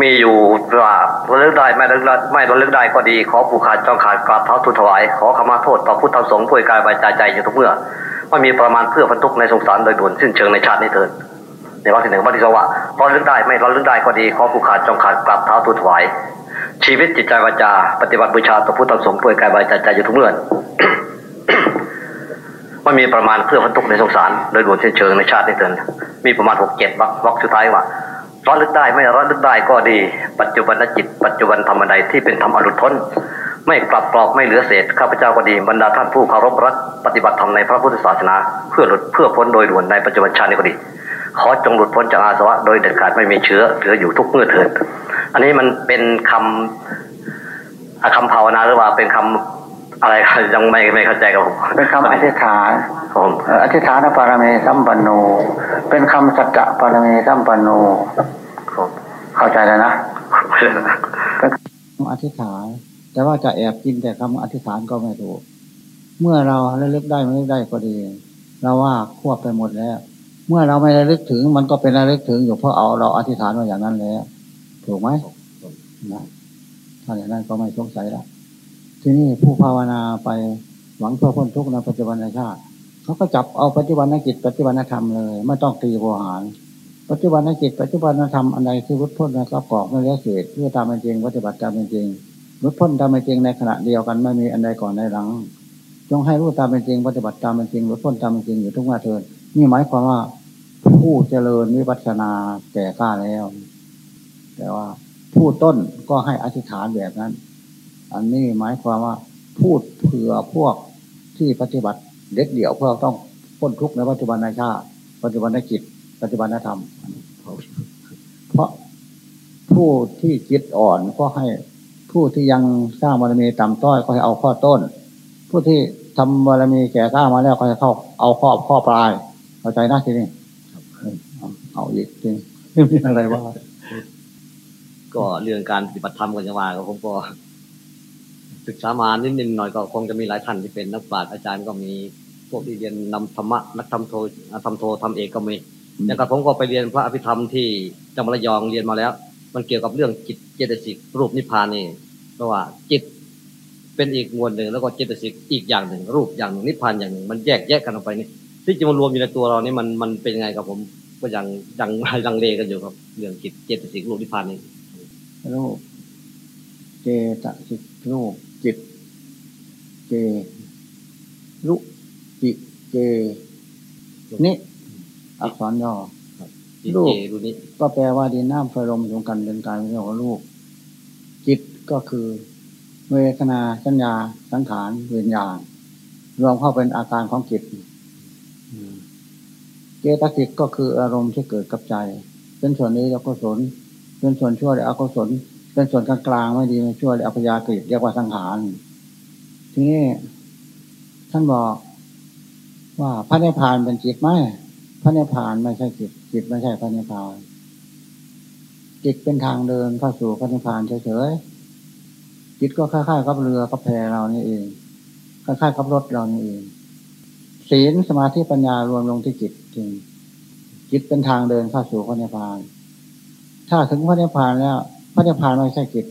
มีอยู่ว่าระลึกได้ไม่ระลึกได้ไม่ระลึกได้ก็ดี ขอผูกขาดจองขาดกราบเท้าทูลถวาย ขอขมาโทษต่อพุทธสงฆ์ผู้กายวาจาใจอยู่ทุกเมื่อไม่มีประมาณเพื่อพันทุกข์ในสงสารโดยด่วนสิ้นเชิงในชาตินี้เถิดในวันที่หนึ่งวันที่สองว่าพอลึกได้ไม่ราลึกได้ก็ดี ขอผูกขาดจองขาดกลับเท้าทูลถวาย ชีวิตจิตใจวาจา ปฏิบัติบูชาต่อพุทธสงฆ์ด้วยกายวาจาใจอยู่ทุกเมื่อมันมีประมาณเพื่อพันทุกข์ในสงสารโดยด่วนสิ้นเชิงในชาตินี้เถิดมีประมาณหกเจ็ดวักวักสุดท้ายว่า ร้อนลึกได้ไม่ร้อนลึกได้ก็ดี ปัจจุบันจิต ปัจจุบันธรรมใดที่เป็นธรรมอรุณพ้นไม่กลับกรอบไม่เหลือเศษข้าพเจ้าก็ดีบรรดาท่านผู้เคารพรักปฏิบัติธรรมในพระพุทธศาสนา เพื่อหลุดเพื่อพ้นโดยด่วนในปัจจุบันชาตินี้ก็ดี ขอจงหลุดพ้นจากอาสวะโดยเด็ดขาดไม่มีเชื้อเหลืออยู่ทุกเมื่อเถิด อันนี้มันเป็นคำอะคำภาวนาหรือว่าเป็นคำอะไรยังไม่ไม่เข้าใจกับผมเป็นคำอธิษฐานผมเอ่ออธิษฐานปารมีสัมปันโนเป็นคำสัจจะปารมีสัมปันโน ผมเข้าใจแล้วนะคำอธิษฐาน แต่ว่าจะแอบกินแต่คำอธิษฐานก็ไม่ถูกเมื่อเราระลึกได้ไม่ระลึกได้ก็ดี เราว่าควบไปหมดแล้ว เมื่อเราไม่ระลึกถึง มันก็เป็นระลึกถึงอยู่เพราะเอาเราอธิษฐานมาอย่างนั้นแล้วถูกไหมนะถ้าอย่างนั้นก็ไม่สงสัยละที่นี่ผู้ภาวนาไปหวังเพื่อพ้นทุกข์ในปัจจุบันชาติเขาก็จับเอาปัจจุบันกิจปัจจุบันธรรมเลย ไม่ต้องตีโวหาร ปัจจุบันจิตปัจจุบันธรรมอันใดที่รุดพ้นในครับกรอกไม่ลือเศษเพื่อตามเป็นจริงปฏิบัติตามเป็นจริงรุดพ้นตามเป็นจริงในขณะเดียวกันไม่มีอันใดก่อนในหลัง จงให้รู้ตามเป็นจริงปฏิบัติตามเป็นจริงรุดพ้นตามเป็นจริงอยู่ทุกว่าเทินนี่หมายความว่าผู้เจริญวิปัสสนาแก่กล้าแล้ว แต่ว่าผู้ต้นก็ให้อธิษฐานแบบนั้น อันนี้หมายความว่าพูดเผื่อพวกที่ปฏิบัติเด็ดเดี่ยวเพื่อต้องพ้นทุกข์ในปัจจุบันในชาติปัจจุบันในจิต ปัจจุบันธรรม เพราะผู้ที่จิตอ่อนก็ให้ผู้ที่ยังสร้างบารมีต่ำต้อยก็ให้เอาข้อต้น ผู้ที่ทำบารมีแก่กล้ามาแล้วก็ให้เข้าเอาข้อข้อปลายเข้าใจนะทีนี้เอาเอาอีกจริงไม่มีอะไรว่าก็เรื่องการปฏิบัติธรรมกันจะมาก็ผมก็ศึกษามานิดนึงหน่อยก็คงจะมีหลายท่านที่เป็นนักปราชญ์อาจารย์ก็มี พวกที่เรียนนำธรรมะนักธรรมโททำโททำเอกก็มี อืมอย่างกับผมก็ไปเรียนพระอภิธรรมที่จังหวัดระยองเรียนมาแล้ว มันเกี่ยวกับเรื่องจิตเจตสิกรูปนิพพานนี่เพราะว่าจิตเป็นอีกมวลหนึ่งแล้วก็เจตสิกอีกอย่างหนึ่ง รูปอย่างหนึ่งนิพพานอย่างหนึ่งมันแยกแยกกันออกไปนี่ที่จะมารวมอยู่ในตัวเรานี่มันมันเป็นยังไงครับผมก็ยังยังยังเลกันอยู่ครับ เรื่องจิตเจตสิกรูปนิพพานนี่รูปเจตสิกรูปจิต เจรุจิเจนี่ อักษรย่อจิตรูปเจรูปนี้ก็แปลว่าดินน้ำไฟลมรวมกันเป็นกายเป็นเรื่องของรูปจิตก็คือเวทนาสัญญา สังขารวิญญาณรวมเข้าเป็นอาการของจิตอืมเจตสิกก็คืออารมณ์ที่เกิดกับใจ เป็นส่วนนี้แล้วก็สนเป็นส่วนชั่วและอกุศลเป็นส่วนกลางๆไม่ดีไม่ชั่วและอัพยากฤิเรียกว่าสังขารทีนี้ท่านบอกว่าพระนิพพานเป็นจิตไหม พระนิพพานไม่ใช่จิต จิตไม่ใช่พระนิพพาน จิตเป็นทางเดินเข้าสู่พระนิพพานเฉยๆจิตก็คล้ายๆกับเรือกับแพเรานี่เองคล้ายๆกับรถเรานี่เองศีลสมาธิปัญญารวมลงที่จิตจริงจิตเป็นทางเดินเข้าสู่พระนิพพาน ถ้าถึงพระนิพพานแล้วพระนิพพานไม่ใช่จิต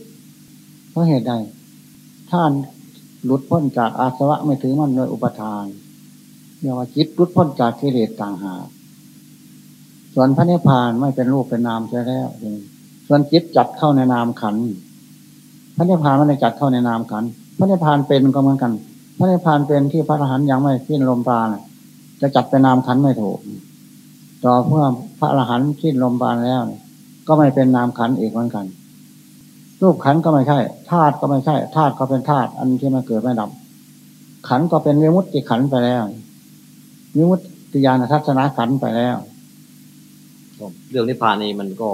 เพราะเหตุใดท่านหลุดพ้นจากอาสวะไม่ถือมันโดยอุปทานเรียกว่าจิตหลุดพ้นจากกิเลสต่างหาก ส่วนพระนิพพานไม่เป็นรูปเป็นนามใช่แล้วส่วนจิตจัดเข้าในนามขันพระนิพพานไม่ได้จัดเข้าในนามขันพระนิพพานเป็นก็เหมือนกัน พระนิพพานเป็นที่พระอรหันต์ยังไม่สิ้นลมปราณจะจัดเป็นนามขันไม่ถูก ต่อเพื่อพระอรหันต์สิ้นลมบานแล้วก็ไม่เป็นนามขันอีกเหมือนกัน รูปขันก็ไม่ใช่ธาตุก็ไม่ใช่ธาตุก็เป็นธาตุอันที่มาเกิดไม่ดับขันก็เป็นวิมุตติขันไปแล้ววิมุตติญาณทัศนะขันไปแล้ว เรื่องนิพพานนี่มันก็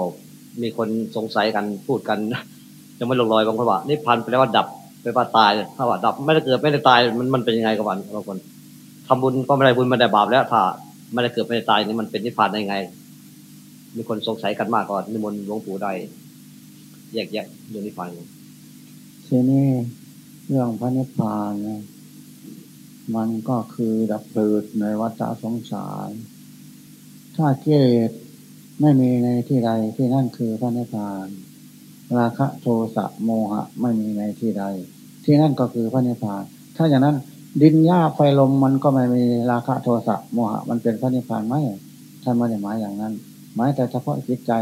มีคนสงสัยกันพูดกันยังไม่ลงรอยบางคนว่านิพพานแปลว่าดับแปลว่าตายถ้าว่าดับไม่ได้เกิดไม่ได้ตายมันมันเป็นยังไงกับวันบางคนทำบุญก็ไม่ได้บุญไม่ได้บาปแล้วถ้าไม่ได้เกิดไม่ได้ตายนี่มันเป็นนิพพานได้ไง มีคนสงสัยกันมากก่อนนิมนต์หลวงปู่ได้แยกแยะเรื่องนิพพานทีนี้เรื่องพระนิพพานเนี่ยมันก็คือดับเพลิดในวัฏสงสาร ถ้าเกิเลส ไม่มีในที่ใดที่นั่นคือพระนิพพาน ราคะโทสะโมหะ ไม่มีในที่ใด ที่นั่นก็คือพระนิพพาน ถ้าอย่างนั้น ดินหญ้าไฟลมมันก็ไม่มีราคะโทสะโมหะ มันเป็นพระนิพพานไหมท่านไม่ได้หมายอย่างนั้น หมายแต่เฉพาะจิตใจ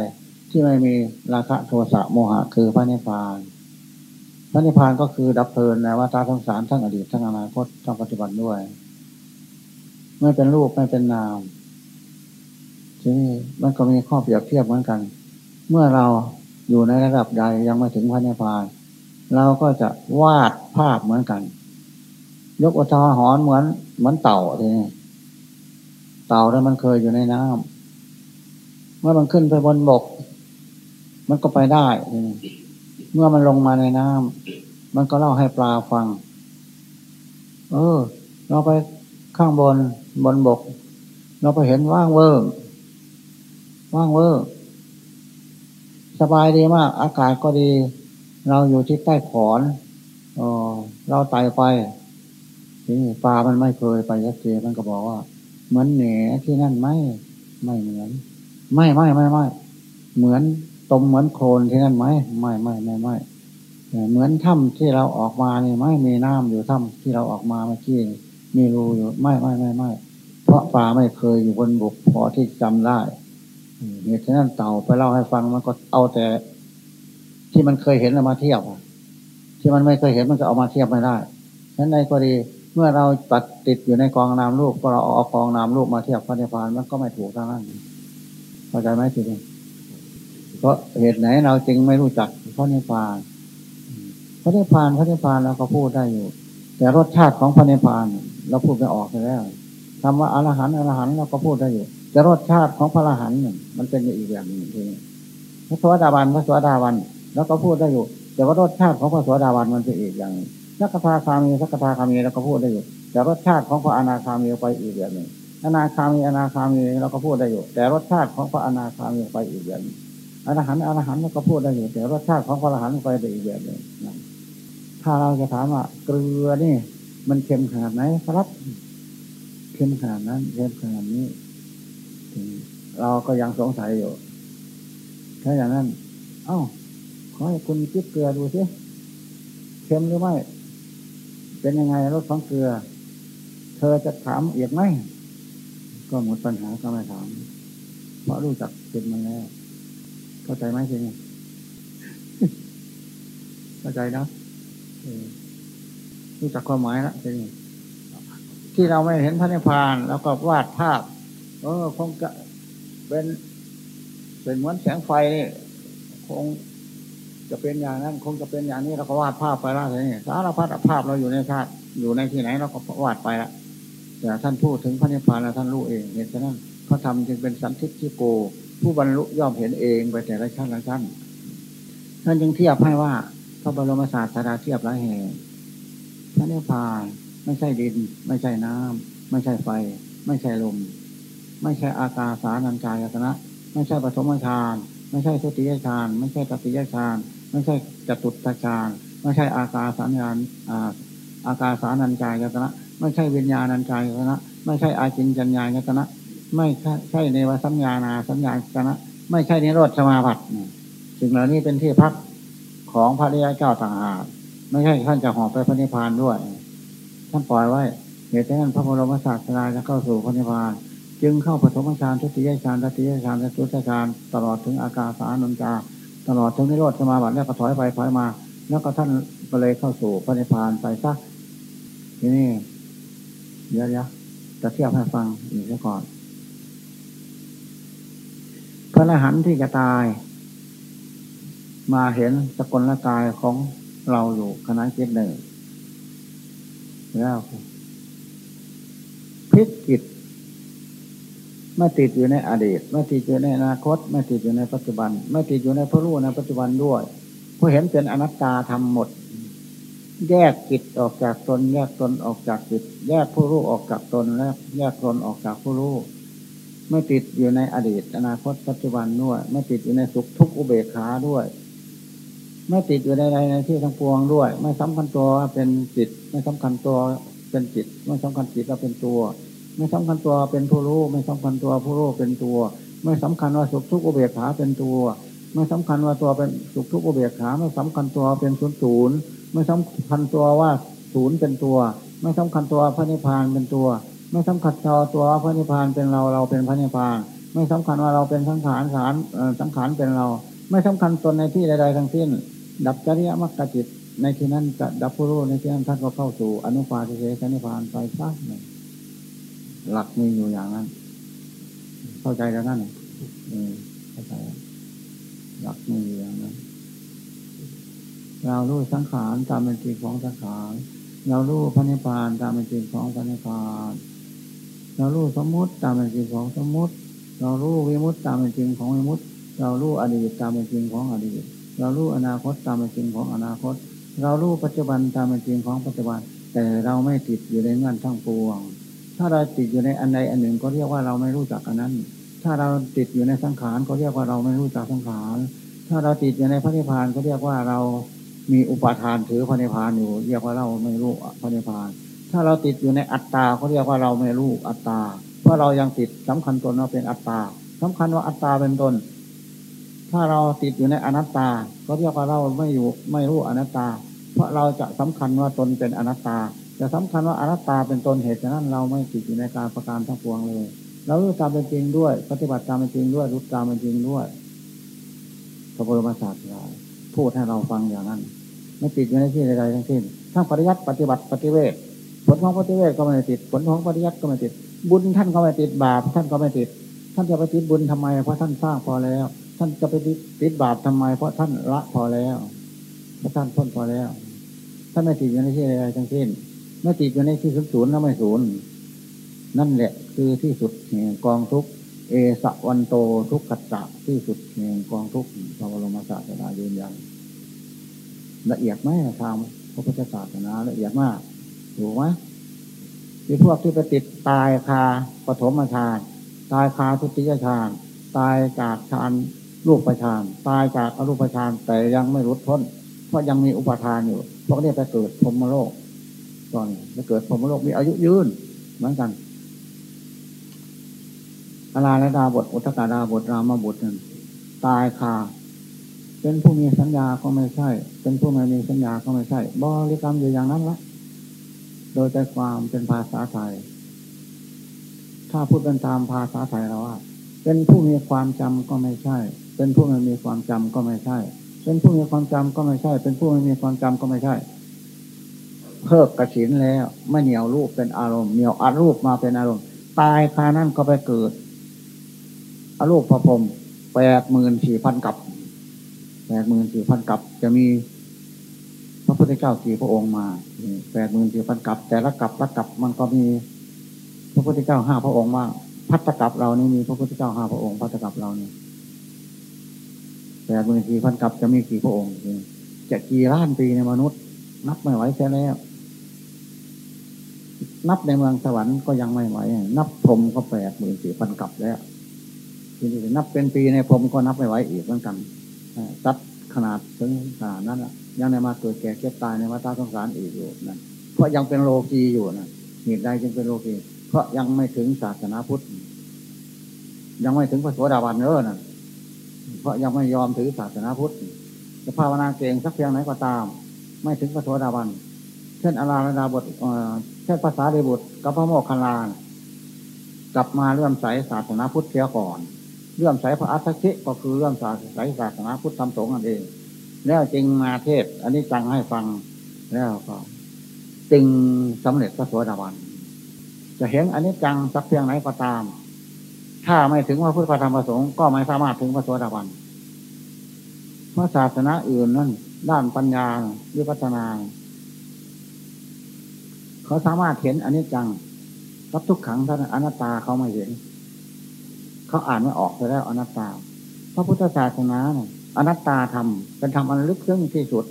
ที่ไม่มีราคะโทสะโมหะ คือพระนิพพานพระนิพพานก็คือดับเพลินในวัฏสงสารทั้งอดีตทั้งอนาคตทั้งปัจจุบันด้วย ไม่เป็นรูปไม่เป็นนาม ทีนี้มันก็มีข้อเปรียบเทียบเหมือนกัน เมื่อเราอยู่ในระดับใดยังไม่ถึงพระนิพพาน เราก็จะวาดภาพเหมือนกัน ยกอุทาหรณ์เหมือนเหมือนเต่าทีนี้เต่าแล้วมันเคยอยู่ในน้ำเมื่อมันขึ้นไปบนบก มันก็ไปได้ เมื่อมันลงมาในน้ำมันก็เล่าให้ปลาฟัง เออ เราไปข้างบนบนบก เราไปเห็นว่างเวิร์ ว่างเวอร์สบายดีมาก อากาศก็ดี เราอยู่ที่ใต้ขอนออเราไต่ไปทีนี้ปลามันไม่เคยไปยักเจมันก็บอกว่า เหมือนเหนที่นั่นไหมไม่เหมือน ไม่ไม่ไม่ไม่เหมือนตมเหมือนโคลนที่นั่นไหมไม่ไม่ไม่ไม่เหมือนถ้ำที่เราออกมาเนี่ยไม่มีน้ำอยู่ถ้ำที่เราออกมาเมื่อกี้มีรูอยู่ไม่ไม่ไม่ไม่เพราะปลาไม่เคยอยู่บนบกพอที่จำได้ เหตุฉะนั้นเต่าไปเล่าให้ฟังมันก็เอาแต่ ที่มันเคยเห็นมาเทียบที่มันไม่เคยเห็นมันก็เอามาเทียบไม่ได้ฉะนั้นในกรณีเมื่อเราตัดติดอยู่ในกองนามรูปก็เราเอากองนามรูปมาเทียบพระนิพพานมันก็ไม่ถูกทั้งนั้นเข้าใจไหมทีนี้เพราะเหตุไหนเราจึงไม่รู้จักพระนิพพานพระนิพพานพระนิพพานเราก็พูดได้อยู่ แต่รสชาติของพระนิพพานเราพูดไม่ออกไปแล้วคำว่าอรหันต์อรหันต์เราก็พูดได้อยู่ จะรสชาติของพระอรหันต์มันเป็นอีกแบบหนึ่งทีพระสวัสดาวันพระสวัสดาวัน แล้วก็พูดได้อยู่ แต่ว่ารสชาติของพระสวัสดาวันมันเป็นอีกอย่างสักทาคามีสักทาคามีเราก็พูดได้อยู่ แต่รสชาติของพระอนาคามีไปอีกแบบหนึ่งอนาคามีอนาคามีเราก็พูดได้อยู่ แต่รสชาติของพระอนาคามีไปอีกแบบหนึ่งอรหันต์อรหันต์เราก็พูดได้อยู่ แต่รสชาติของพระอรหันต์ไปอีกแบบหนึ่งถ้าเราจะถามว่าเกลือนี่ มันเค็มขนาดไหนครับเค็มขนาดนั้นเค็มขนาดนี้ เราก็ยังสงสัยอยู่ ถ้าอย่างนั้น เอ้า ขอให้คุณคิดเกลือดูสิเค็มหรือไม่ เป็นยังไงรสของเกลือ เธอจะถามอีกไหม ก็หมดปัญหาก็ไม่ถาม เพราะรู้จักเค็มมาแล้ว เข้าใจไหมทีนี้เข้าใจนะรู้จักความหมายแล้วทีนี้ที่เราไม่เห็นพระนิพพาน แล้วก็วาดภาพ เออ คงจะเป็น เป็นเหมือนแสงไฟนี่คงจะเป็นอย่างนั้น คงจะเป็นอย่างนี้เราก็วาดภาพไปแล้วนี่สารพัดภาพเราอยู่ในชาติอยู่ในที่ไหนเราก็วาดไปละแต่ท่านพูดถึงพระนิพพานแล้วท่านรู้เองเหตุฉะนั้นพระธรรมจึงเป็นสันทิฏฐิโก ผู้บรรลุย่อมเห็นเองไปแต่ละชั้นละชั้นท่านจึงเทียบให้ว่าพระบรมศาสดาเทียบลายแห่งพระนิพพานไม่ใช่ดิน ไม่ใช่น้ำไม่ใช่ไฟ ไม่ใช่ลม ไม่ใช่อากาสานัญจายตนะ ไม่ใช่ปฐมฌาน ไม่ใช่ทุติยฌาน ไม่ใช่ตติยฌาน ไม่ใช่จตุตฌาน ไม่ใช่อากาสัญาณอากาสานัญจายตนะ ไม่ใช่วิญญาณัญจายตนะ ไม่ใช่อาจินจัญญายตนะ ไม่ใช่ในวสัญญาณาสัญญาตนะ ไม่ใช่นิโรธสมาบัติสิ่งเหล่านี้เป็นที่พักของพระริยเจ้าต่างหากไม่ใช่ท่านจะหอบไปพระนิพพานด้วย ท่านปล่อยไว้เหตุนั้นพระบรมศาสดาจะเข้าสู่พระนิพพาน จึงเข้าปฐมฌานทุติยฌานตติยฌานและตุตฌานตลอดถึงอากาสานุจา ตลอดถึงนิโรธสมาบัติแล้วก็ถอยไปถอยมา แล้วก็ท่านก็เลยเข้าสู่พระนิพพานไปซักทีนี้เยอะๆจะเทียบให้ฟังอีกสักก่อน พระอรหันต์ที่จะตาย มาเห็นสกลกายของเราอยู่ขณะเจิตหนึ่งแล้วพิกจิ ไม่ติดอยู่ในอดีตไม่ติดอยู่ในอนาคตไม่ติดอยู่ในปัจจุบันไม่ติดอยู่ในพระรู้ในปัจจุบันด้วยผู้เห็นเป็นอนัตตาทำหมด แยกจิตออกจากตน แยกตนออกจากจิต แยกผู้รู้ออกจากตนและแยกตนออกจากผู้รู้ไม่ติดอยู่ในอดีต อนาคตปัจจุบันด้วยไม่ติดอยู่ในสุขทุกข์อุเบกขาด้วยไม่ติดอยู่ในในที่ทั้งปวงด้วย ไม่สำคัญตัวเป็นจิต ไม่สำคัญตัวเป็นจิต ไม่สำคัญจิตว่าเป็นตัว ไม่สำคัญตัวเป็นผู้รู้ ไม่สำคัญตัวผู้รู้เป็นตัว ไม่สำคัญว่าสุขทุกข์อุเบกขาเป็นตัว ไม่สำคัญว่าตัวเป็นสุขทุกข์อุเบกขาไม่สำคัญตัวเป็นศูนย์ศูนย์ไม่สำคัญตัวว่าศูนย์เป็นตัว ไม่สำคัญตัวพระนิพพานเป็นตัว ไม่สำคัญตัวตัวพระนิพพานเป็นเราเราเป็นพระนิพพานไม่สำคัญว่าเราเป็นสังขารสารสังขารเป็นเรา ไม่สำคัญตนในที่ใดๆทั้งสิ้น ดับจริยมรรคจิตในที่นั้นจะดับผู้รู้ในที่นั้นท่านก็เข้าสู่อนุปาทิเสสนิพพานไปซะหนึ่ง หลักมีอยู่อย่างนั้น เข้าใจแล้วนั่นเข้าใจหลักมีอยู่อย่างนั้น เรารู้สังขารตามเป็นจริงของสังขารเรารู้พระนิพพานตามเป็นจริงของพระนิพพานเรารู้สมมุติตามเป็นจริงของสมมุติ เรารู้วิมุตตามเป็นจริงของวิมุตเรารู้อดีตตามเป็นจริงของอดีต เรารู้อนาคตตามเป็นจริงของอนาคต เรารู้ปัจจุบันตามเป็นจริงของปัจจุบัน แต่เราไม่ติดอยู่ในเงื่อนทั้งปวง ถ้าเราติดอยู่ในอันใดอันหนึ่งก็เรียกว่าเราไม่รู้จักอันนั้น ถ้าเราติดอยู่ในสังขารก็เรียกว่าเราไม่รู้จักสังขาร ถ้าเราติดอยู่ในพระนิพพานก็เรียกว่าเรามีอุปาทานถือพระนิพพานอยู่ เรียกว่าเราไม่รู้พระนิพพาน ถ้าเราติดอยู่ในอัตตาเขาเรียกว่าเราไม่รู้อัตตา เพราะเรายังติดสำคัญตนเราเป็นอัตตาสำคัญว่าอัตตาเป็นตน ถ้าเราติดอยู่ในอนัตตา ก็เรียกว่าเราไม่อยู่ไม่รู้อนัตตา เพราะเราจะสำคัญว่าตนเป็นอนัตตา จะสำคัญว่าอนัตตาเป็นตนเหตุฉะนั้นเราไม่ติดอยู่ในการประการทั้งปวงเลย เรารู้ตามเป็นจริงด้วย ปฏิบัติตามเป็นจริงด้วยรู้ตามเป็นจริงด้วยพระบรมศาสดาพูดให้เราฟังอย่างนั้น ไม่ติดอยู่ในที่ใดๆทั้งสิ้นทั้งปริยัติปฏิบัติปฏิเวทผลของปฏิเวทก็ไม่ติด ผลของปริยัติก็ไม่ติด บุญท่านก็ไม่ติดบาปท่านก็ไม่ติด ท่านจะไปติดบุญทำไม เพราะท่านสร้างพอแล้ว ท่านจะไปติดบาปทำไม เพราะท่านละพอแล้วเพราะท่านพ้นพอแล้วท่านไม่ติดอยู่ในที่ใดๆทั้งสิ้น ไม่ติดอยู่ในที่ศูนย์แล้วไม่ศูนย์นั่นแหละ คือที่สุดแห่งกองทุกเอสวันโตทุกขัตะที่สุดแห่งกองทุกพระบรมศาสดายืนยันละเอียดไหมทางพระพุทธศาสนาละเอียดมากถูกไหมที่พวกที่ไปติดตายคาปฐมฌาน ตายคาทุติยฌาน ตายจากฌานรูปประฌาน ตายจากอรูปฌานแต่ยังไม่รุดพ้นเพราะยังมีอุปทานอยู่พวกนี้ไปเกิดพรมโลก ตอนไปเกิดพรมโลกมีอายุยืนเหมือนกันอาลาและดาบทอุตกาดาบทรามาบทนั้นตายคาเป็นผู้มีสัญญาก็ไม่ใช่ เป็นผู้ไม่มีสัญญาก็ไม่ใช่บริกรรมอยู่อย่างนั้นละโดยใจความเป็นภาษาไทย ถ้าพูดเป็นตามภาษาไทยเราว่า เป็นผู้มีความจำก็ไม่ใช่ เป็นผู้ไม่มีความจำก็ไม่ใช่ เป็นผู้มีความจำก็ไม่ใช่ เป็นผู้ไม่มีความจำก็ไม่ใช่ เพิกกระถินแล้วไม่เหนียวรูปเป็นอารมณ์เหนียวอารูปมาเป็นอารมณ์ ตายคานั่นก็ไปเกิดอารูปพระพรมแปดหมื่นสี่พันกับแปดหมื่นสี่พันกับ จะมีพระพุทธเจ้ากี่พระองค์มาแปดหมื่นสี่พันกับ แต่ละกับละกับมันก็มีพระพุทธเจ้าห้าพระองค์ว่าพัตกับเรานี่มีพระพุทธเจ้าห้าพระองค์พัตกับเรานี่แปดหมื่นสี่พันกับจะมีกี่พระองค์จะกี่ล้านปีในมนุษย์ นับไม่ไหวแค่แล้ว นับในเมืองสวรรค์ก็ยังไม่ไหว นับพรมก็แปดหมื่นสี่พันกับแล้วทีนี้นับเป็นปีในพรมก็นับไม่ไหวอีกเหมือนกันตัดขนาดถึงขนาดนั้นละยังในมาเกิดแก่เก็บตายในวัฏสงสารอีกอยู่นั่นเพราะยังเป็นโลกีอยู่นะเหตุใดจึงเป็นโลกีเพราะยังไม่ถึงศาสนาพุทธ ยังไม่ถึงพระโสดาบันเออนะเพราะยังไม่ยอมถือศาสนาพุทธจะภาวนาเก่งสักเพียงไหนก็ตาม ไม่ถึงพระโสดาบัน เช่นอาราดาบทเช่นภาษาเดบุตรกับพระโมคคัลลากลับมาเลื่อมใสศาสนาพุทธเสียก่อนเรื่องสพระอัฏฐิก็คือเรื่องสศาสนาพุทธธรรมสงฆ์นั่นเอง แล้วจึงมาเทศ อันนี้จังให้ฟังแล้วก็จึงสำเร็จพระสวสดาบันจะเห็นอันนี้จังสักเพียงไหนก็ตาม ถ้าไม่ถึงพระพุทธธรรมประสงค์ก็ไม่สามารถถึงพระโสดาบันเพราะศาสนาอื่นนั่นด้านปัญญาวิปัสนา เขาสามารถเห็นอนิจจังรับทุกขังท่านอนัตตาเขาไม่เห็น เขาอ่านไม่ออกไปแล้วอนัตตา พระพุทธศาสนาเนี่ยอนัตตาธรรมเป็นธรรมอันลึกซึ้งที่สุด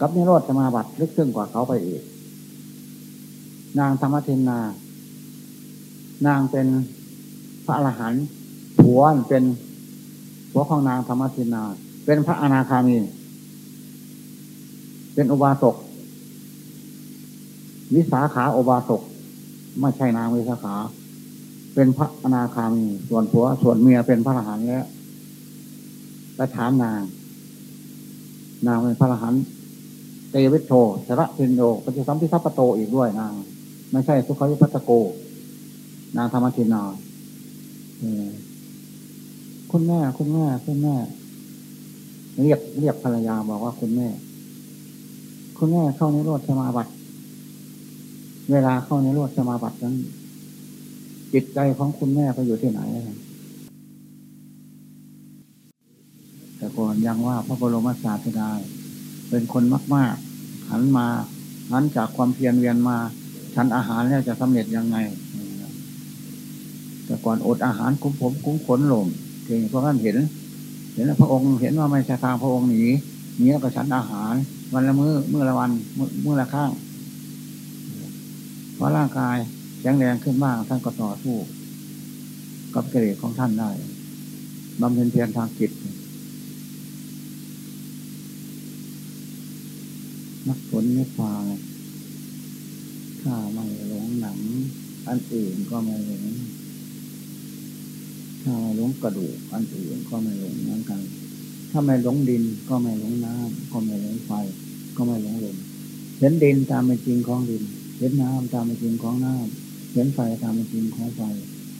กับนิโรธสมาบัติลึกซึ้งกว่าเขาไปอีก นางธรรมทินนา นางเป็นพระอรหันต์ผัวเป็นผัวของนางธรรมทินนา เป็นพระอนาคามี เป็นอุบาสก วิสาขาอบาสกไม่ใช่นางวิสาขา เป็นพระอนาคามีส่วนผัวส่วนเมียเป็นพระอรหันต์แล้วไปถามนาง นางเป็นพระอรหันต์เตวิโทสระเินโดปฏิสัมพิทัปโตอีกด้วยนาง ไม่ใช่สุขวิพัตโก นางธรรมทินนาคุณแม่คุณแม่คุณแม่ เรียกเรียกภรรยาบอกว่าคุณแม่ คุณแม่เข้าในโลดสมาบัติ เวลาเข้าในโลดสมาบัตินั้นจิตใจของคุณแม่ไปอยู่ที่ไหนแต่ก่อนยังว่าพระบรมศาสดาเป็นคนมาก ๆ หันมาหันจากความเพียรเวียนมาฉันอาหารแล้วจะสำเร็จยังไง แต่ก่อนอดอาหารคุ้มผมคุ้มขนลมเพียงเพราะท่านเห็น เห็นพระองค์เห็นว่าไม่ใช่ทางพระองค์หนีหนีแล้วก็ฉันอาหาร วันละมือ้อมื้อละวันมื้อละข้าง พราะร่างกายแข็งแรงขึ้นบ้างท่านก็ต่อสู้กับกิเลสของท่านได้บำเพ็ญเพียรทางจิตนักผลนิพพานถ้าไม่หลงหนัง อันอื่นก็ไม่หลงถ้าไม่หลงกระดูกอันอื่นก็ไม่หลงเหมือนกัน ถ้าไม่หลงดินก็ไม่หลงน้ำก็ไม่หลงไฟ ก็ไม่หลงลมเห็นดินตามเป็นจริงของดิน เห็นน้ำตามเป็นจริงของน้ำเห็นไฟตามเป็นจริงของไฟ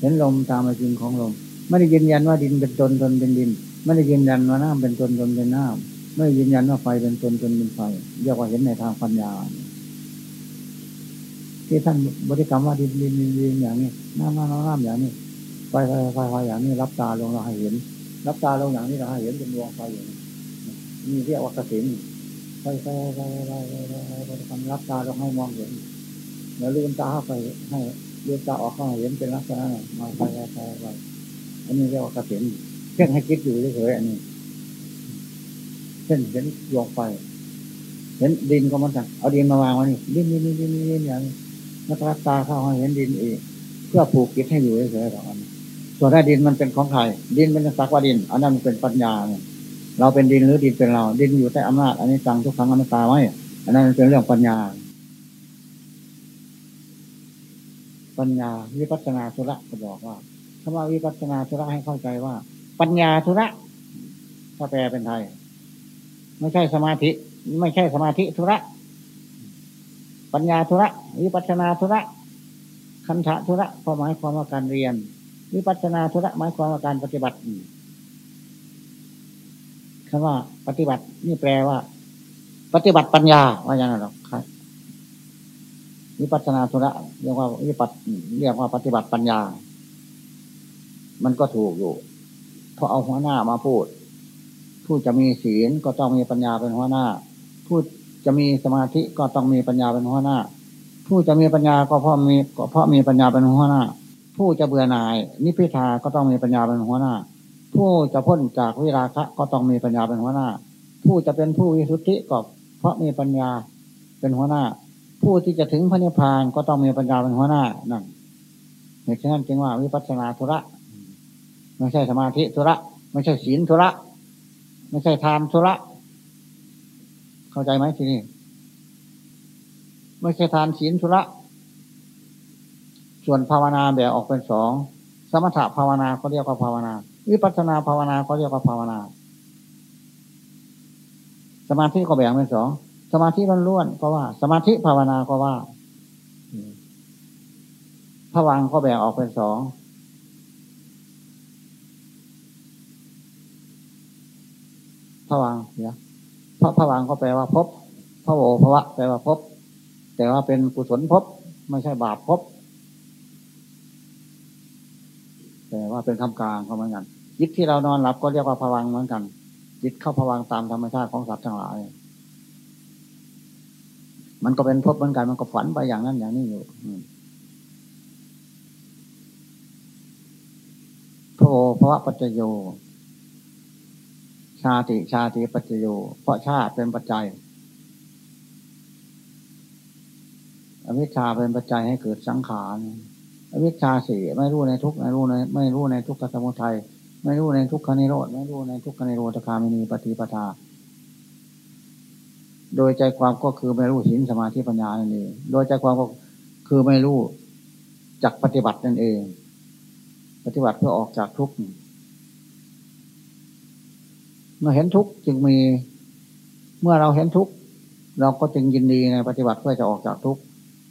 เห็นลมตามเป็นจริงของลม ไม่ได้ยืนยันว่าดินเป็นตนตนเป็นดิน ไม่ได้ยืนยันว่าน้ำเป็นตนตนเป็นน้ำไม่ยืนยันว่าไฟเป็นตนตนเป็นไฟ เรียกว่าเห็นในทางปัญญา ที่ท่านบริกรรมว่าดินดินดินดินอย่างนี้น้ำน้ำน้ำอย่างนี้ไฟไฟไฟไฟอย่างนี้รับตาลงเราให้เห็น รับตาลงอย่างนี้เราให้เห็นเป็นดวงไฟอย่างนี้นี่เรียกว่ากสินไฟไฟไฟไฟไฟไฟบริกรรมรับตาลงให้มองเห็น แล้วลืมตาเข้าไปให้ลืมตาออกเข้าเห็นเป็นลักษณะมาไฟไฟไฟไฟอันนี้เรียกว่ากสินเพ่งให้คิดอยู่เฉยๆอันนี้เช่นเห็นดวงไฟเห็นดินก็มันกันเอาดินมาวางไว้นี่ดินดินดินดินดินอย่างนักรักตาเข้าเห็นดินเองเพื่อผูกจิตให้อยู่เฉยๆหรอกอันส่วนถ้าดินมันเป็นของใครดินเป็นสักว่าดิน อันนั้นเป็นปัญญาเนี่ยเราเป็นดินหรือดินเป็นเรา ดินอยู่ใต้อำนาจอันนี้จังทุกครั้งอนัตตาไว้อันนั้นเป็นเรื่องปัญญา ปัญญาวิปัสนาธุระก็บอกว่าคำว่าวิปัสนาธุระให้เข้าใจว่า ปัญญาธุระถ้าแปลเป็นไทย ไม่ใช่สมาธิ ไม่ใช่สมาธิธุระ ปัญญาธุระวิปัสนาธุระคันธะธุระความหมายความว่าการเรียน วิปัสนาธุระหมายความว่าการปฏิบัติคำว่า ปฏิบัติ นี่แปลว่า ปฏิบัติปัญญาว่าอย่างนั้นหรอกครับ วิปัสนาธุระเรียกว่าวิปัสเรียกว่าปฏิบัติปัญญา มันก็ถูกอยู่เพราะเอาหัวหน้ามาพูด ผู้จะมีศีลก็ต้องมีปัญญาเป็นหัวหน้า ผู้จะมีสมาธิก็ต้องมีปัญญาเป็นหัวหน้า ผู้จะมีปัญญาก็เพราะมีก็เพราะมีปัญญาเป็นหัวหน้า ผู้จะเบื่อหน่าย นิพพิทาก็ต้องมีปัญญาเป็นหัวหน้า ผู้จะพ้นจากวิราคะก็ต้องมีปัญญาเป็นหัวหน้า ผู้จะเป็นผู้วิสุทธิก็เพราะมีปัญญาเป็นหัวหน้า ผู้ที่จะถึงพระนิพพานก็ต้องมีปัญญาเป็นหัวหน้านั่นเหตุฉะนั้นจึงว่าวิปัสสนาธุระ ไม่ใช่สมาธิธุระ ไม่ใช่ศีลธุระ ไม่ใช่ทานธุระ เข้าใจไหมทีนี้ไม่ใช่ทานศีลธุระ ส่วนภาวนาแบ่งออกเป็นสองสมถะภาวนาเขาเรียกว่าภาวนา วิปัสนาภาวนาเขาเรียกว่าภาวนา สมาธิก็แบ่งเป็นสอง สมาธิล้วนก็ว่า สมาธิภาวนาก็ว่าพวังก็แบ่งออกเป็นสองพระวังเนี่ยพระพระวังก็แปลว่าพบพระโอพระวะแปลว่าพบ แต่ว่าเป็นกุศลพบ ไม่ใช่บาปพบ แต่ว่าเป็นคำกลางเขาเหมือนกันจิตที่เรานอนหลับก็เรียกว่าผวังเหมือนกันจิตเข้าผวังตามธรรมชาติของสัตว์ทั้งหลาย มันก็เป็นพบเหมือนกันมันก็ฝันไปอย่างนั้นอย่างนี้อยู่โทเพราะปัจจโย ชาติชาติปัจจโย เพราะชาติเป็นปัจจัยอวิชชาเป็นปัจจัยให้เกิดสังขารอวิชชาสี่ไม่รู้ในทุกไม่รู้ในไม่รู้ในทุกขสมุทัยไม่รู้ในทุกขนิโรธไม่รู้ในทุกขนิโรธคามินีปฏิปทา โดยใจความก็คือไม่รู้ศีลสมาธิปัญญานั่นเอง โดยใจความก็คือไม่รู้จักปฏิบัตินั่นเอง ปฏิบัติเพื่อออกจากทุกข์เมื่อเห็นทุกข์จึงมี เมื่อเราเห็นทุกข์เราก็จึงยินดีในปฏิบัติเพื่อจะออกจากทุกข์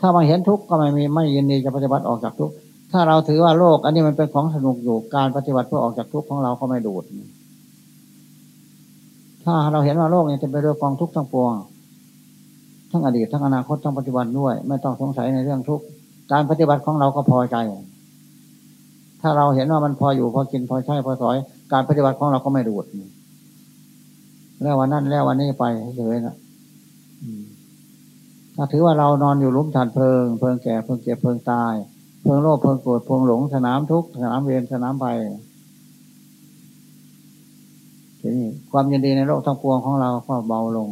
ถ้ามาเห็นทุกข์ก็ไม่มีไม่ยินดีจะปฏิบัติออกจากทุกข์ถ้าเราถือว่าโลก อันนี้มันเป็นของสนุกอยู่การปฏิบัติเพื่อออกจากทุกข์ของเราก็ไม่ดูด ถ้าเราเห็นว่าโลกนี้จะไปด้วยกองทุกข์ทั้งปวง ทั้งอดีตทั้งอนาคตทั้งปัจจุบันด้วย ไม่ต้องสงสัยในเรื่องทุกข์การปฏิบัติของเราก็พอใจ ถ้าเราเห็นว่ามันพออยู่พอกินพอใช้พอสอย การปฏิบัติของเราก็ไม่ดูดแล้ววันนั้นแล้ววันนี้ไปเฉยนะถ้าถือว่าเรานอนอยู่ลุ่มฐานเพลิง เพลิงแก่เพลิงเจ็บเพลิงตาย เพลิงโลภเพลิงโกรธเพลิงหลงสนามทุกสนามเวรสนามไป ทีนี้ความยินดีในโลกทั้งปวงของเราก็เบาลง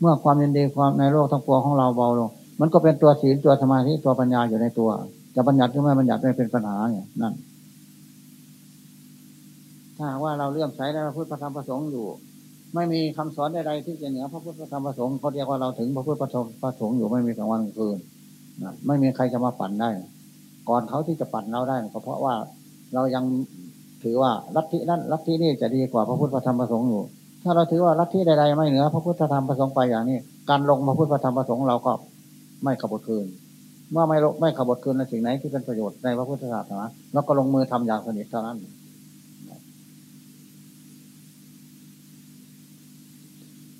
เมื่อความยินดีความในโลกทั้งปวงของเราเบาลง มันก็เป็นตัวศีลตัวสมาธิตัวปัญญาอยู่ในตัว จะบัญญัติหรือไม่บัญญัติไม่เป็นปัญหาเนี่ยนั่นถ้าว่าเราเลื่อมใสในพระพุทธธรรมประสงค์อยู่ ไม่มีคำสอนใดๆที่จะเหนือพระพุทธธรรมประสงค์เขาเรียกว่าเราถึงพระพุทธประสงค์อยู่ไม่มีกลางวันกลางคืนนะไม่มีใครจะมาปั่นได้ ก่อนเขาที่จะปั่นเราได้ก็เพราะว่าเรายัง ถือว่าลัทธินั้นลัทธินี้จะดีกว่าพระพุทธธรรมประสงค์อยู่ ถ้าเราถือว่าลัทธิใดๆไม่เหนือพระพุทธธรรมประสงค์ไปอย่างนี้การลงพระพุทธธรรมประสงค์เราก็ไม่ขบคืนเมื่อไม่ไม่ขบคืนในสิ่งไหนที่เป็นประโยชน์ในพระพุทธศาสนาเราก็ลงมือทำอย่างสนิทเท่านั้น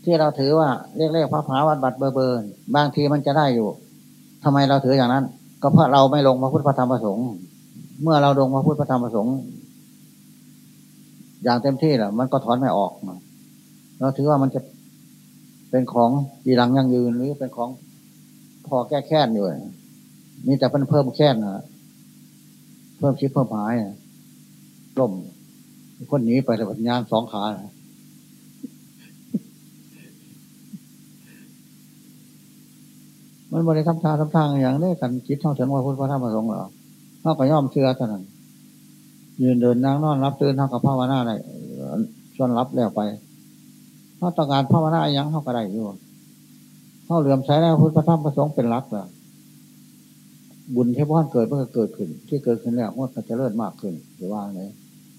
ที่เราถือว่าเรียกเรียกพระผาวัดบัตรเบอร์เบิร์นบางทีมันจะได้อยู่ทำไมเราถืออย่างนั้น ก็เพราะเราไม่ลงพระพุทธธรรมประสงค์ เมื่อเราลงพระพุทธธรรมประสงค์ อย่างเต็มที่แหละมันก็ถอนไม่ออกมาเราถือว่ามันจะเป็นของปีหลังยังยืนหรือเป็นของพอแก้แค้นอยู่มีแต่เป็นเพิ่มแค้นนะเพิ่มชิดเพิ่มหายล่มคนนี้ไปแต่ปัญญาสองขามันบริทำทาทำทางอย่างนี้กันคิดเท่าถึงว่าพุทธพระธรรมประสงค์เหรอเท่ากับย่อมเชื่อเท่านั้น ยืนเดินนั่งนอนรับตื่นเท่ากับภาวนาอะไรชวนรับแล้วไปถ้าต้องการภาวนาอย่างเท่ากับได้อยู่เท่าเหลื่อมใช้แล้วพุทธพระธรรมประสงค์เป็นรักเหรอบุญที่พ่อนเกิดเมื่อเกิดขึ้น ที่เกิดขึ้นแล้วมันจะเลิศมากขึ้นหรือว่าไง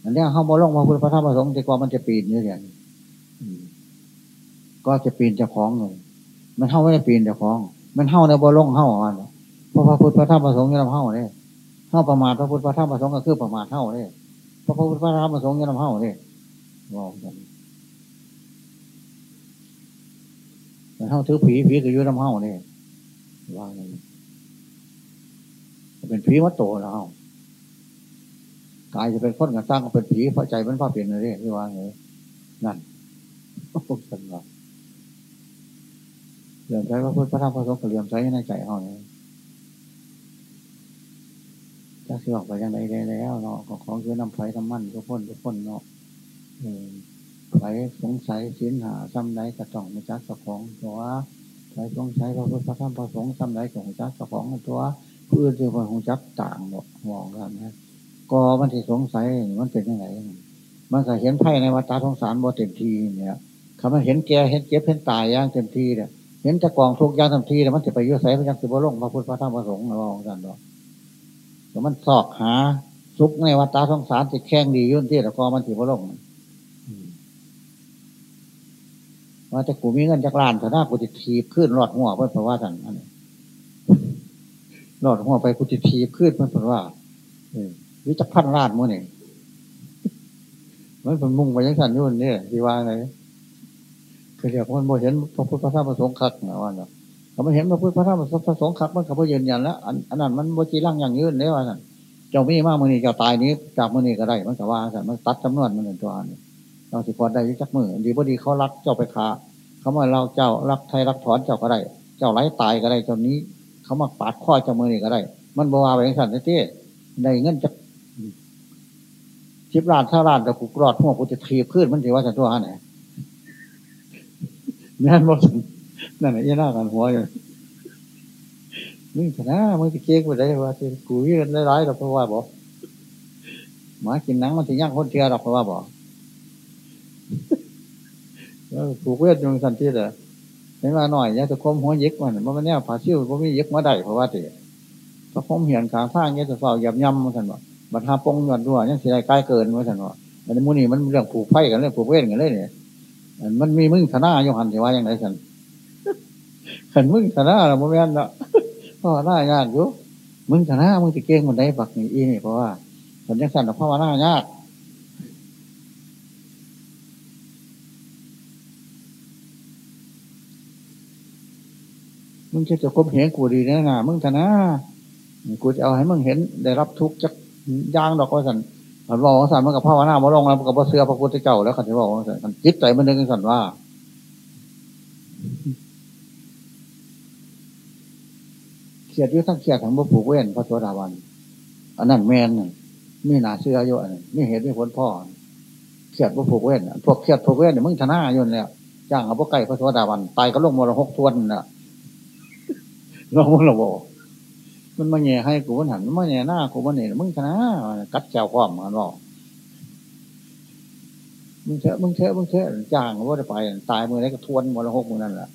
อันนี้เข้ามาลงมาพุทธพระธรรมประสงค์จะกว่ามันจะปีนเนี่ยอย่างก็จะปีนจะคล้องเลยมันเข้าไม่ได้ปีนจะคล้อง มันเท่าในบ่ลงเท่าอะเพราะพระพุทธพระธรรมพระสงฆ์ยังเท่าเนี่ย เท่าประมาทพระพุทธพระธรรมพระสงฆ์ก็คือประมาทเท่าเนี่ยพระพุทธพระธรรมพระสงฆ์ยังเท่าเนี่ยบอกกันแต่เท่าถือผีผีก็ยุ่งเท่าเนี่ยว่างเป็นผีวัดโตแล้วกายจะเป็นคนกันสร้างก็เป็นผีเพราะใจมันพาเปลี่ยนเลยที่ว่าไงนั่นพวกสันเหลื่อมใจพระพุทธพระธรรมพระสงฆ์ก็เหลื่อมใจในใจเขาเนี่ย ถ้าสิออกไปยังไงได้แล้วเนาะของคือนำไฟทำมั่นทุกคนทุกคนเนาะไฟสงสัยสินหาซ้ำไหนกระจ่องมาจักสะของตัวไฟสงสัยพระพุทธพระธรรมพระสงฆ์ซ้ำไระหงจักสะของตัวเพื่อจะไปหงจักต่างบอกมองกันนะก็มันที่สงสัยมันเป็นยังไงมันก็เห็นไพ่ในวัฏสงสารบ่เต็มทีเนี่ยคำว่าเห็นแก่เห็นเจ็บเห็นตายย่างเต็มทีเนี่ยเห็นจะกองทุกอย่างทันทีแล้วมันจะไปยุ่ยใส่พระยังสิบวลงพระพุทธพระธรรมพระสงฆ์เรองกันดอก แต่มันสอกหาซุกในวัฏฏะสงสารจะแข่งดียุ่นที่ต่ก็มันสิบวลงว่าจะกูมีเงินจากลานแต่หน้ากูจะทีบขึ้นหลอดหัวเพื่อนเพราะว่าสันอันนี้หลอดหัวไปกูจะทีบขึ้นเพื่อนเพราะว่าวิจักพันลาดมั้งเนี่ยมันเป็นมุ่งไปยังสันยุ่นเนี่ยที่ว่าอะไงคือเรียกมันโมเห็นพระพุทธพระธรรมพระสงฆ์คักนะว่าเนาะ ถ้ามันเห็นพระพุทธพระธรรมพระสงฆ์คักมันก็พยืนยันแล้วอันนั้นมันโมจีร่างอย่างยืนเนี่ยว่านั่นเจ้ามีมากมือนี้เจ้าตายนี้จากมือนี้ก็ได้มันก็ว่าสันมันตัดจำนวนมันหนึ่งตัวอันเราสิพอได้ยักมือดีพอดีเขารักเจ้าไปขาเขามาเราเจ้ารักไทยรักถอนเจ้าก็ได้ เจ้าไร้ตายก็ได้เจ้านี้ เขามาปาดข้อเจ้ามือนี่ก็ได้ มันบวาไปสันเต้ได้เงินจะชิบลานท่าลานแต่กูกรอดพวกกูจะทีขึ้นมันถือว่าสันตัวไหนแม่นบอก นั่นแหละยี่หน้ากันหัวอยู่มึงชนะมึงจะเก๊กไปได้ว่ากูยืนได้ร้ายหรอกเพราะว่าบอกหมากินนังมันถึงย่างคนเทียหรอกเพราะว่าบอกผูกเวทยงสันติเลยเห็นว่าหน่อยเนี่ยจะคมหัวยึกมันมันเนี่ยผาซิ่วก็ไม่ยึกมาได้เพราะว่าเตะพระคมเหียนขางข้างเนี่ยจะเฝ้าหยับย่ำมันสันว่าบัตรหาปงหยอดด้วยยังสิได้ใกล้เกินมันสันว่าอันมูนี่มันเรื่องผูกไพ่กันเรื่องผูกเวทกันเลยเนี่ยมันมีมึงชนะยงหันสิว่าอย่างไรสัน ขันมึงชนะเราไม่แม่นเนาะพ่อหน้ายากอยู่มึงชนะมึงจะเก่งมันได้บักนี่อีนี่เพราะว่าผลยังสั่นแต่พ่อหน้ายากมึงจะจะคบเห็นกูดีแน่นะมึงชนะกูจะเอาให้มึงเห็น ได้รับทุกข์จากย่างดอกก็สันผันบอกว่าสันมันกับพ่อหน้ามาลงแล้วกับพ่อเสือพระพุทธเจ้าแล้วขันที่บอกว่าสันจิตใจมันนึกสันว่าเขียดยุ่ทั้งเขียดทั้งบุผูกเว้นพระสวสดาวันอันนั้นแมนมีหนาเสื้อเยอะนี่เหตุไม่ผลพ่อเขียดบุผูกเว้นพวกเขียดผูกเว้นเนี่ยมึงชนะยนเนี่ยจ้างเอาพวกไก่พระสวสดาวันตายก็ลงมรหกทวนน่ะลงมรหกมันมาแย่ให้กูมันหันมันมาแย่หน้ากูมันเนี่ยมึงชนะกัดแจวความมันบอกมึงเชอะมึงเชอะมึงเชอะจ้างว่าจะไป ตายมือไหนก็ทวนมรหกมือนั่นแหละ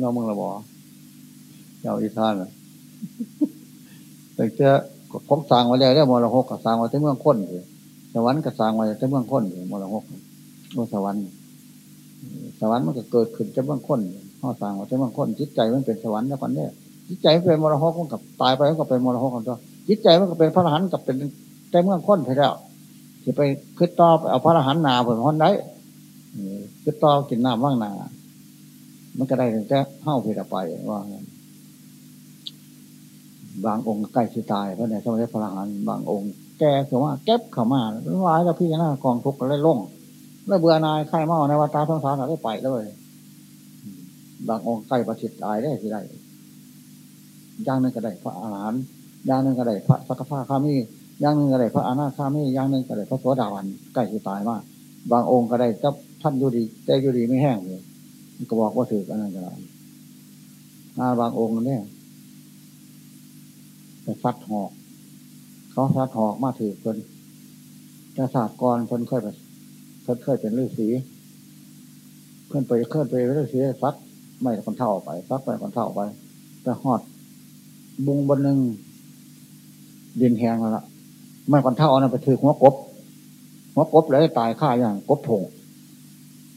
น้องมึงละบอกเจ้าอีสาน แต่จ้าคงสร้างไว้แล้วแล้วมรหกก็สร้างไว้ที่เมืองค้นเลยสวรรค์ก็สร้างไว้ที่เมืองค้นเลยมรหกโอสวรรค์ สวรรค์มันก็เกิดขึ้นที่เมืองค้นห้อสร้างไว้ที่เมืองค้นจิตใจมันเป็นสวรรค์แล้วคนเนี้ยจิตใจเป็นมรหกมันกับตายไปมันก็เป็นมรหกของตัวจิตใจมันก็เป็นพระอรหันต์กับเป็นแต่เมื่อค้นไปแล้วจะไปขึ้นต่อเอาพระอรหันต์นาผลพ้นได้ขึ้นต่อกินน้ำว่างนามันก็ได้ถึงจะเข้าไปไปว่า บางองค์ใกล้สิตายเพราะในสมัยพระอรหันต์บางองค์ แกเสียว่าเก็บเข้ามาร้ายแล้วพี่หน้ากองทุกข์เลยล่งแล้วเบื่อนายไข่เมาในวัฏสงสารได้ไปเลย บางองค์ใกล้ประสิทธิ์ตายได้สิได้ย่างนึงก็ได้พระอาหารย่างนึงก็ได้พระสักพาข้ามีย่างนึงก็ได้พระอนาคามีย่างนึงก็ได้พระโสดาวันใกล้จะตายมากบางองค์ก็ได้เจ้าท่านอยู่ดีแต่อยู่ดีไม่แห้งเลยก็บอกว่าถืออันนั้นก็ได้บางองค์เนี่ย แต่ฟัดหอก เขาฟัดหอกมาถือคนแต่ศาสตร์กรคนเคยไปคนเคยเป็นฤาษีเพื่อนไปเคลื่อนไปฤาษีฟัดไม่คนเท่าไปฟัดไปคนเท่าไปแต่หอด บุงบนหนึ่งดินแหงแล้วล่ะไม่ก่อนเท่านั้นไปถือหัวกบ หัวกบแล้วตายฆ่าอย่างกบผง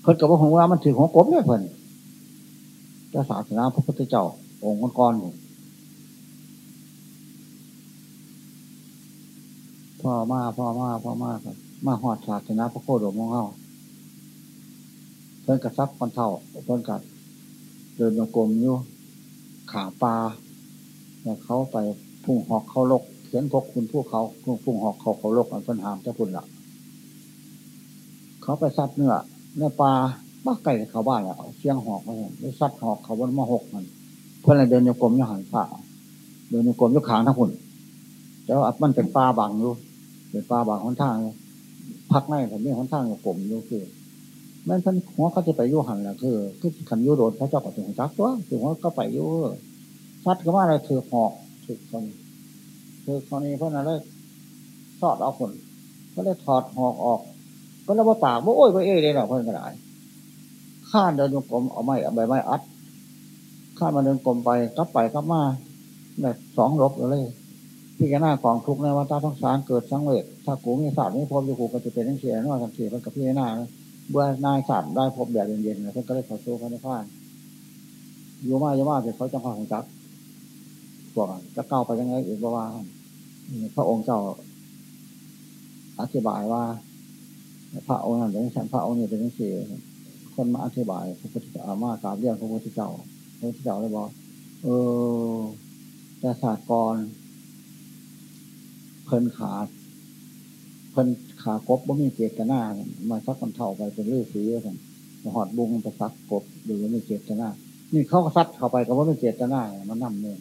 เพิ่นกับว่าของว่ามันถือหัวกบเนี่ยเพิ่นจะศาสนาพระพุทธเจ้าองค์ก้อน พ่อมาพ่อมาพ่อมาครับ มาหอดศาสนาพระโคดมของเขาเพิ่นกับซักคนเท่าเพิ่นกับเดินโยกลมอยู่ขาปลาแล้วเขาไปพุ่งหอกเขาลกเขียนพกคุณผู้เขาพุ่งหอกเขาเขาลกอันเพิ่นหามเจ้าพุ่นละเขาไปซัดเนื้อเนื้อปลาบ้าไก่เขาบ้านแล้วเชียงหอกมาเห็นซัดหอกเขาบนมะหกมันเพื่อนเดินโยกลมโยหันฝ่าเดินโยกลมโยขางทั้งหุ่นแต่ว่ามันเป็นปลาบางอยู่ เป็นปลาบางคนทางพักในแต่ไม่คนทางกับผมอยู่คือแม่ท่านหัวเขาจะไปยุหันแหละคือคือขันยุโดนพระเจ้าก็ถึงจักตัวถึงว่าก็ไปยุซัดก็ว่าอะไรถือหอกถือคนถือคนนี้เพราะนั้นเลยทอดเอาคน ก็เลยถอดหอกออก ก็แล้วว่าปากว่าโอ้ยว่าเอ้ยเลยหรอเพื่อนก็ได้ข้านเดินยงกลมเอาไม้ใบไม้อัดข้านมาเดินกลมไปกลับไปกลับมาแบบสองรบเลย พี่แกหน้าของทุกในวัฏทั้งสารเกิดสังเวชถ้ากูมีศาสตร์ไม่พบอยู่กูก็จะเป็นทั้งเสียนอกทั้งเสียกับพี่หน้าเบื่อนายศาสตร์ได้พบแบบเย็นๆเพื่อนก็เลยขอโซ่พระนิพพานอยู่มาอยู่มาเสร็จเขาจะพาของจักบอกจะเก้าไปยังไงอีกว่าพระองค์เจ้าอธิบายว่า พระองค์นั้นเป็นฉันพระองค์นี้เป็นทั้งเสี่คนมาอธิบายพระพุทธเจ้ามากราบเรียกพระพุทธเจ้าพระพุทธเจ้าเลยบอกเออแต่ศาสตร์กร พพิ่นขาเพิ่นขากบบ่มีเจตนามาซักกันเท่าไปเป็นเรื่องสีกันหอดบุงไปซักกบหรือว่ามีเจตนา นี่เขาก็ซัดเข้าไปก็ว่ามีเจตนามันนั่เนี่ย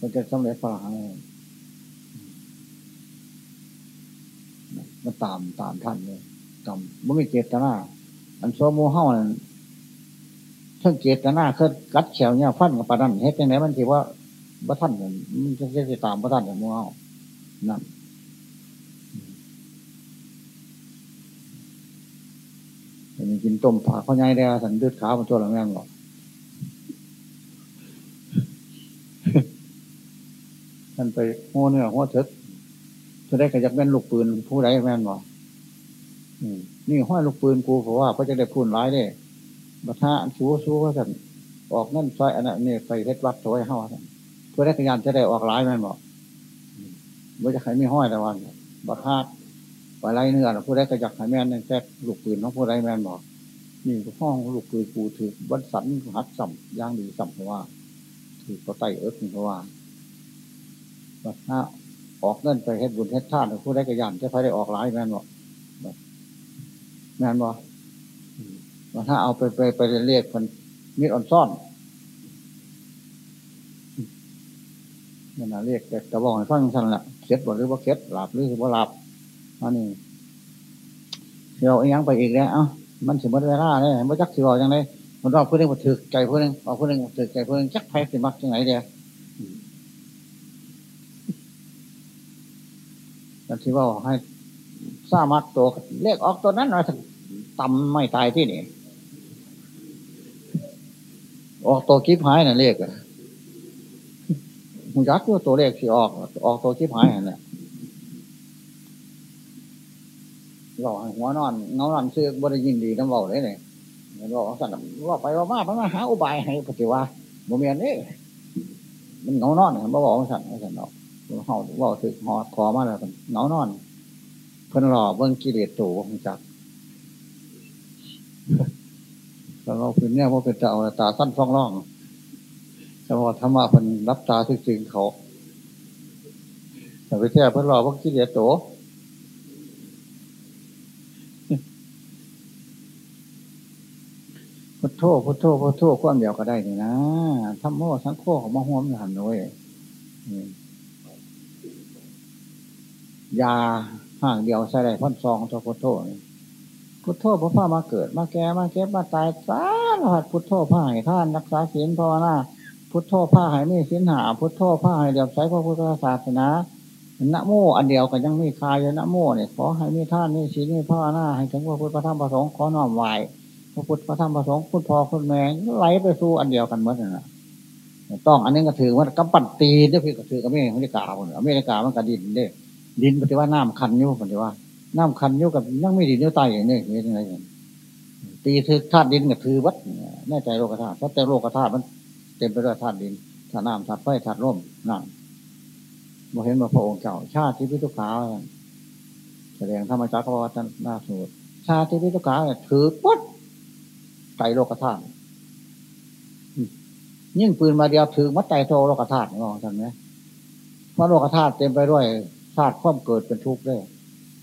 มันจะสำเร็จฝรั่งมันตามตามท่านเลยกรรมบ่มีเจตนา อันโซโมเฮานั่นเพิ่งเจตนาเคยกัดแขวเนี่ยฟันกับปานันเฮ็ดยังไงมันถือว่าบ่ท่านมันจะจะตามบ่ท่านอย่างโมเฮา นั่นมีกินต้มผักข้าวใหญ่ได้สันดืดขาวมันตัวละแม่งหรอกท่านไปหัวเนื้อหัวเถิดจะได้กระยักแม่นลูกปืนผู้ใดแม่นบอกนี่ห้อยลูกปืนกูเพราะว่าเขาจะได้พูนร้ายได้บัท่าชู้ชู้เขาสั่นออกนั่นซอยอันนั้นนี่ไปเล็ดวัดถอยห้าสั่นเพื่อได้กระยานจะได้ออกร้ายแม่นบอก ว่าจะใครไม่ห้อยแต่วันบัท่าไปไล่เนื้อผู้ได้กระยักไขแม่นแค่ลูกปืนของผู้ใดแม่นบอกนี่ห้องลูกปืนกูถือวัดสันหัดสัมย่างดีสัมเพราะว่า ถือตัวไตเอิร์กเพราะว่าบัท่าออกเงินไปเฮ็ดบุญเฮ็ดทานผู้ได้กระยานจะใครได้ออกร้ายแม่นบอกแม่นบ่ว่าถ้าเอาไปไปไปเรียกคนมีดอ่อนซ่อน นั่นนะเรียกแต่กระบอกให้ฟังสั่นละเคล็ดบ่หรือว่าเคล็ดหลับหรือว่าหลับอันนี้เราเอียงไปอีกแล้วเอ้ามันสิบัดเวลาเลยมันจักสิบอกยังไงมันรอบเพื่อนมาถือใจเพื่อนเอาเพื่อนถือใจเพื่อนจักไพ่สิมักจังไหนเดียวกันที่ว่าให้สามักตัวเลขออกตัวนั้นหน่อยตำไม่ตายที่นี่ออกตัวคิปหายน่ะเลขอะ มึงยักตัวตัวเลขที่ออก ออกตัวคิปหายน่ะหล่อหัวนอนเงานอนซื้อบริยินดีน้ำเบาเลยเนี่ยบอกสั่นว่าไปว่ามาพระมาหาอุบายให้ปฏิวัติโมเมียนนี่มันเงานอนเนี่ยบอกสั่นสั่นเนาะเขาว่าถึงหอคอมาแล้วเงานอน เพิ่นหล่อเบิ่งกิเลสตัวของจักแล้วเราเป็นเนี่ยว่าเป็นเจ้าตาสั้นฟ้องร้อง แต่ว่าธรรมะเพิ่นรับตาจริงๆเขาแต่ไปแท้เพิ่นหล่อเบิ่งกิเลสตัวพุทโธพุทโธพุทโธความเดียวก็ได้นี่นะธรรมโมสังโฆของมะฮวมหันด้วยยาห่างเดียวใส่ได้พันซองตัวพุทโธพุทโธพระพ่อมาเกิด มาแก่มาเก็บมาตายสารพัดพุทโธผ้าให้ท่านรักษาศีลภาวนา พุทโธผ้าให้ไม่ศีลหา พุทโธผ้าให้เดียวใช้พระพุทธศาสนานะโมอันเดียวกันยังไม่คายนะโมเนี่ยขอให้มีท่านมีศีลมีภาวนาให้ถึงพระพุทธพระธรรมพระสงฆ์ขอน้อมไหวพระพุทธพระธรรมพระสงฆ์คุณพ่อคุณแม่ไหลไปสู่อันเดียวกันหมดนะต้องอันนี้ก็ถือว่ากำปั้นตีได้พี่ก็ถือกับอเมริกาคนอเมริกามันกระดินเด้ดินปฏิว่าน้ำคันยุ่ปฏิว่าน้ำคันยุ่กับยังไม่ดินยุ่ตายอย่างนี้นี่อะไรอย่างตีถือธาตุดินกับถือวัดแน่ใจโลกธาตุถ้าแต่โลกธาตุมัน เต็มไปด้วยธาตุดินธาตุน้ำธาตุไฟธาตุลมนั่นมาเห็นมาพระองค์เจ้าชาติที่พิทุขาแสดงธรรมจักรวัฒนาสูตรชาติที่พิทุขาถือปุ๊บไตโลกธาตุยิ่งปืนมาเดียวถือมัดใจโตโลกธาตุนี่มองท่านไหมเพราโลกธาตุเต็มไปด้วยชาติความเกิดเป็นทุกข์ด้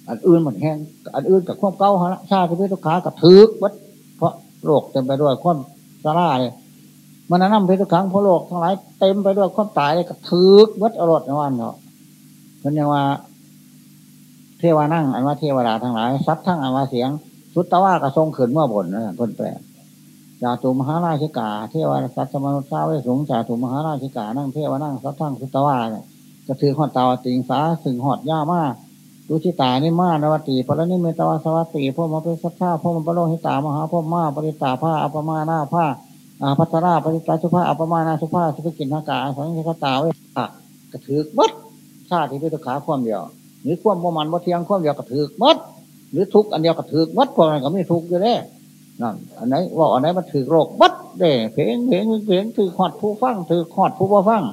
อันอื่นมันแห้งอันอื่นกับความเก่าฮะชาติที่พิทุขากับถือวัดเพราะโลกเต็มไปด้วยความสาราเนี่ย มันนั่งพิทุขังพระโลกทั้งหลายเต็มไปด้วยความตายเลยกับถือวัดอรรถในวันเนาะมันยังว่า เทวานั่งอันว่าเทวดาทั้งหลายซัดทั้งอันว่าเสียงสุตตะว่ากระทรงขืนเมื่อบนนะเพิ่นแปลจาตุมหาราชิกา เทวาสัตมนุษย์สาวสงจาตุมหาราชิกานั่งเทวานั่งซัดทั้งสุตตะว่าเนี่ยจะถือหอดตาวติงสาสึงหอดย่ามาดูชิตานิมานวตีปรนิเมตวาสวัติพ่อมาเป็นสัทธาพ่อมาปโลหิตามหาพ่อมาปริตาผ้าอัปมานาผ้า อาพัตราปริตาสุภาอปมานาสุภาสุภกินทากาสังเกตาเวกระถือมัดชาติที่เป็นตุขาความเดียว หรือความโมมันว่าเทียงความเดียวกระถือมัดหรือทุกอันเดียวกระถือมัดความนั้นก็ไม่ทุกอยู่แล้วนั่นอันไหนว่าอันไหนมันถือโรคมัดเด้เพลงเพลงเพลงถือขอดผู้ฟังถือขอดผู้บ่ฟัง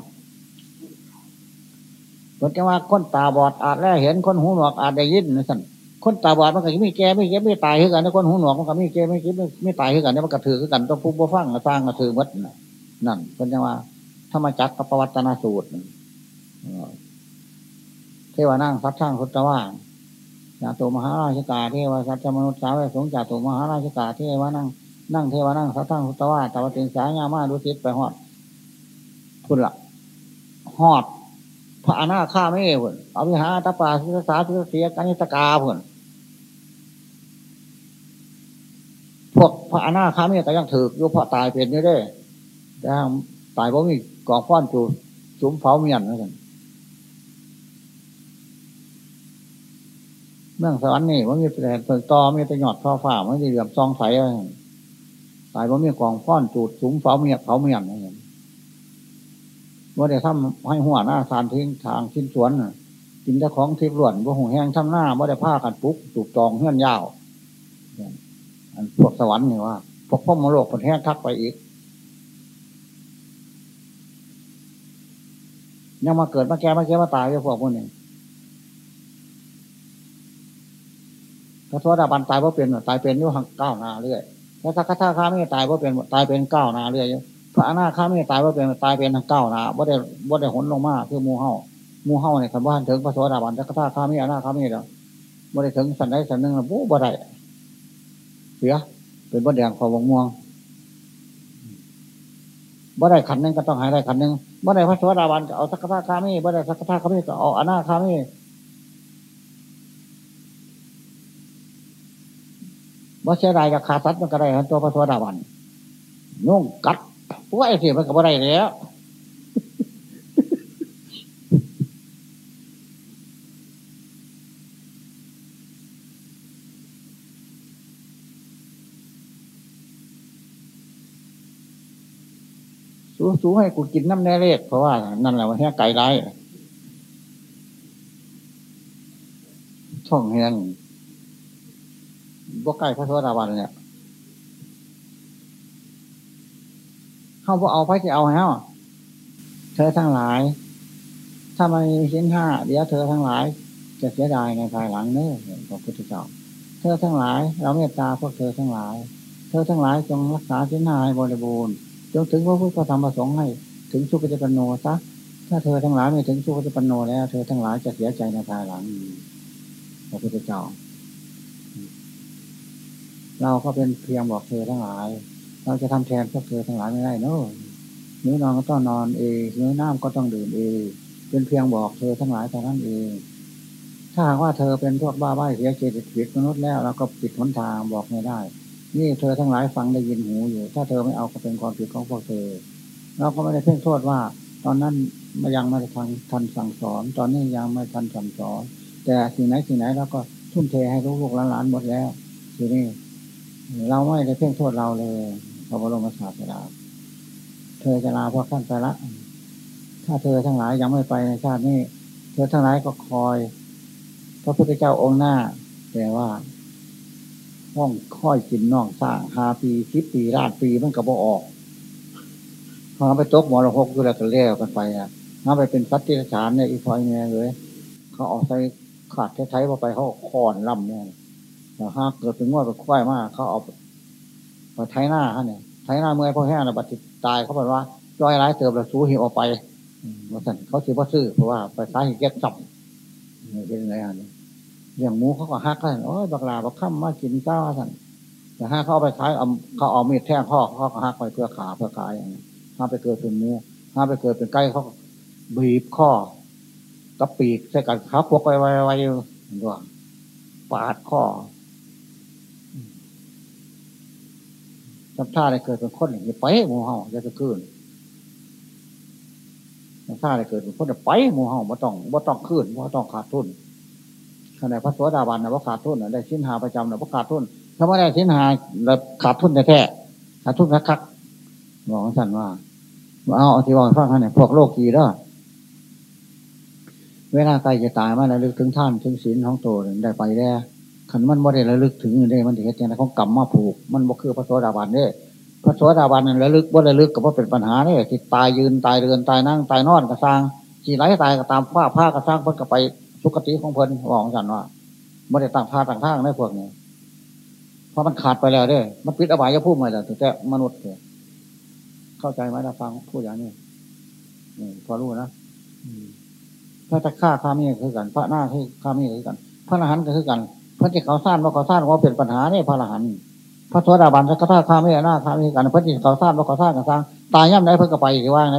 คนจะว่าคนตาบอดอาจแล้วเห็นคนหูหนวกอาจได้ยินนะสัน คนตาบอดมันก็ไม่แก่ไม่เก็บไม่ตายขึ้นกันนะคนหูหนวกมันก็ไม่แก่ไม่เก็บไม่ตายขึ้นกันเนี่ยมันกระถือขึ้นกันต้องพูดบ่ฟังสร้างกระถือมัดนั่นคนจะว่าธรรมจักรกับปวัตนาสูตรเทวานั่งสัตว์ช่างสุตว่างจาตุมหาราชกาเทวสัตว์มนุษย์สาวสงจาตุมหาราชกาเทวานั่งนั่งเทวานั่งสัตว์ช่างสุตว่าตะวันติงสายงามาดุสิตไปหอดพุ่นละหอดพระอนาคาไม่เพุ่นเอาไปหาตาปาศิษาศิเสียกันิตกาพุ่น พวกพระอนาคาม่ก็ยังถืออยู่เพราะตายเป็นนี่ได้แต่ตายเพราะมีกองฟ้อนจูสุมเฝ้าเมียนนั่นเมืองสวรรค์นี่มันมีแต่เปิดตอมีแต่หยอดท่อฝ่ามันมีเหลี่ยมซองใสตายเพราะมีกองฟ้อนจูดสุมเฝ้าเมียนเฝ้าเมียนนั่นว่าได้ทำให้หัวหน้าทานทิ้งทางชิ้นสวนกินแต่ของทิพย์ล้วนว่าหงแห้งทำหน้าว่าได้ผ้ากันปุ๊กจูบจองเฮื่อนยาว พวกสวรรค์นี่ว่า พวกพ่อมโลกคนแห้งทักไปอีก ยังมาเกิดมาแก่มาแก่มาตายอยู่พวกพวกนี้พระสวัสดิบันตายเพราะเป็นตายเป็นอยู่ห่างก้าวนาเรื่อยพระสักขะข้าไม่ตายเพราะเป็นตายเป็นก้าวน้าเรื่อยพระอนาคาไม่ตายเพราะเป็นตายเป็นทางก้าวนาว่าได้ว่าได้หนลงมาคือมูเฮามูเฮาเนี่ยคำว่าถึงพระสวัสดิบันสักขะข้าไม่อนาคาไม่แล้วว่าได้ถึงสันได้สันหนึ่งแล้วบ่ได้ เสีย เป็นบ่แดงขอวงม่วงบ่ได้ขันหนึ่งก็ต้องหายได้ขันหนึ่งบ่ได้พระสวัสดิบันก็เอาสักขะข้าไม่บ่ได้สักขะข้าไม่ก็เอาอนาคาไม่ว่าเสียดายกับขาสัตว์มันก็ได้ตัวพระสวัสดิบันนุ่งกัดพวกไอ้เสิมันก็บ่ได้แล้ว สู้สู้ให้กูกินน้ำแน่เลขเพราะว่า นั่นแหละว่าแค่ไก่ไรช่องแห้งบ่ไก่พระสวัสดิบันเนี่ยเข้าบ่เอาไปจะเอาแล้วเธอทั้งหลาย ถ้าไม่มีสินห้าเดี๋ยวเธอทั้งหลาย จะเสียดายในภายหลังเน้อพระพุทธเจ้าเธอทั้งหลาย เราเมตตาพวกเธอทั้งหลาย เธอทั้งหลายจงรักษาเสินห้าให้บริบูรณ์ จงถึงพระพุทธธรรมประสงค์ให้ถึงสุขจิปันโนซะถ้าเธอทั้งหลายไม่ถึงสุขจิปันโนแล้ว เธอทั้งหลายจะเสียใจในภายหลังพระพุทธเจ้า เราก็เป็นเพียงบอกเธอทั้งหลาย เราจะทำแทนพวกเธอทั้งหลายไม่ได้เนอะนื้อนอนก็ต้องนอนเองนื้อน้ำก็ต้องดื่มเองเป็นเพียงบอกเธอทั้งหลายเท่านั้นเอง ถ้าหากว่าเธอเป็นพวกบ้าใบ้เสียเจตผิดมนุษย์แล้วเราก็ปิดหนทางบอกไม่ได้ นี่เธอทั้งหลายฟังได้ยินหูอยู่ ถ้าเธอไม่เอาก็เป็นความผิดของพวกเธอเราก็ไม่ได้เพ่งโทษว่า ตอนนั้นยังไม่ทันทันสั่งสอน ตอนนี้ยังไม่ทันสั่งสอน แต่สิ่งไหนสิ่งไหนเราก็ทุ่มเทให้ลูกหลานหมดแล้วทีนี้เราไม่ได้เพ่งโทษเราเลยพระบรมศาสดาเธอจะลาพวกท่านไปละถ้าเธอทั้งหลายยังไม่ไปในชาตินี้ เธอทั้งหลายก็คอย พระพุทธเจ้าองค์หน้า แต่ว่า ห้องค่อยกินน่องสร้างหาปีสิบปีราดปีมันก็บ่ออกพอไปตกหมอระหกอยู่แล้วก็เลี้ยวกันไปอะน้าไปเป็นสัตว์ที่ฉานเนี่ยอีพอยเนี่ยเลย เขาออกใส่ขาดไทยๆพอไปเขาคอนล่ำเนี่ยแต่ห้าเกิดเป็นงวดเป็นควายมากเขาเอาไปไทยหน้าฮะเนี่ยไทยหน้าเมื่อยพอแห้งแล้วบัดติดตายเขาบอกว่าจ้อยร้ายเติบแล้วสู้หิวออกไปว่าสั่นเขาซื้อว่าซื้อเพราะว่าไปซ้ายแก๊สจับเป็นไงอัน นี้อย่างหมูเขาก็ฮักกันโอ้ยบักลาบักข้ามมากินเจ้าสั่นแต่ห้าเขาเอาไปขายเอาเขาเอามีดแท่งข้อเขาก็ฮักไปเพื่อขาเพื่อขายอย่างนี้ห้าไปเกิดเป็นหมูห้าไปเกิดเป็นไก่เขาบีบข้อกับปีกใส่กันขาพวกไว้ไว้ไว้ด้วยปาดข้อทำท่าได้เกิดเป็นคนอย่างนี้ไปหมูเห่าจะจะขึ้นทำท่าได้เกิดเป็นคนไปหมูเห่าบ่ต้องบ่ต้องขึ้นบ่ต้องขาดทุน ขณะพระสวสดาบันนะว่าขาดทุนได้ชิ้นหาประจำนะว่าขาดทุนถ้าไม่ได้ชิ้นหาแล้วขาดทุนแท้ขาดทุนคักๆบอกสั่นว่าเอาอธิบายฟังท่านเนี่ยพวกโลกีเด้อเวลาใกล้จะตายมาแล้วลึกถึงท่านถึงศีลของโตได้ไปแล้ขันมันบ่ได้ระลึกถึงได้มันถึงจะของกรรมมาผูก มันบ่คือพระโสดาบันเนี่ยพระโสดาบันนั้นระลึกบ่ระลึกกับว่าเป็นปัญหาเนี่ยที่ตายยืนตายเดินตายนั่งตายนอนกระซังจีไรตายก็ตามผ้าผ้ากระซังเพิ่นก็ไป สุคติของเพลินบอกฉันว่าบ่ได้ตั้งผ้าตั้งทางในพวกนี้เพราะมันขาดไปแล้วเด้มันปิดอบายจะพูดมาแล้วแต่มนุษย์เเข้าใจไหมนะฟังพูดอย่างนี้พอรู้นะพระตะฆ่าข้ามีคือกัน พระหน้าคือข้ามีคือกัน พระอรหันต์ก็คือกัน พระที่เขาสร้างว่าเขาสร้างว่าเป็นปัญหาเนี่ยพระอรหันต์พระสวสดาบันสักข้าข้ามีหน้าข้ามีกันพระที่เขาสร้างว่าเขาสร้างกันสร้างตายย่ำไหนเพิ่งก็ไปที่ว่างไหน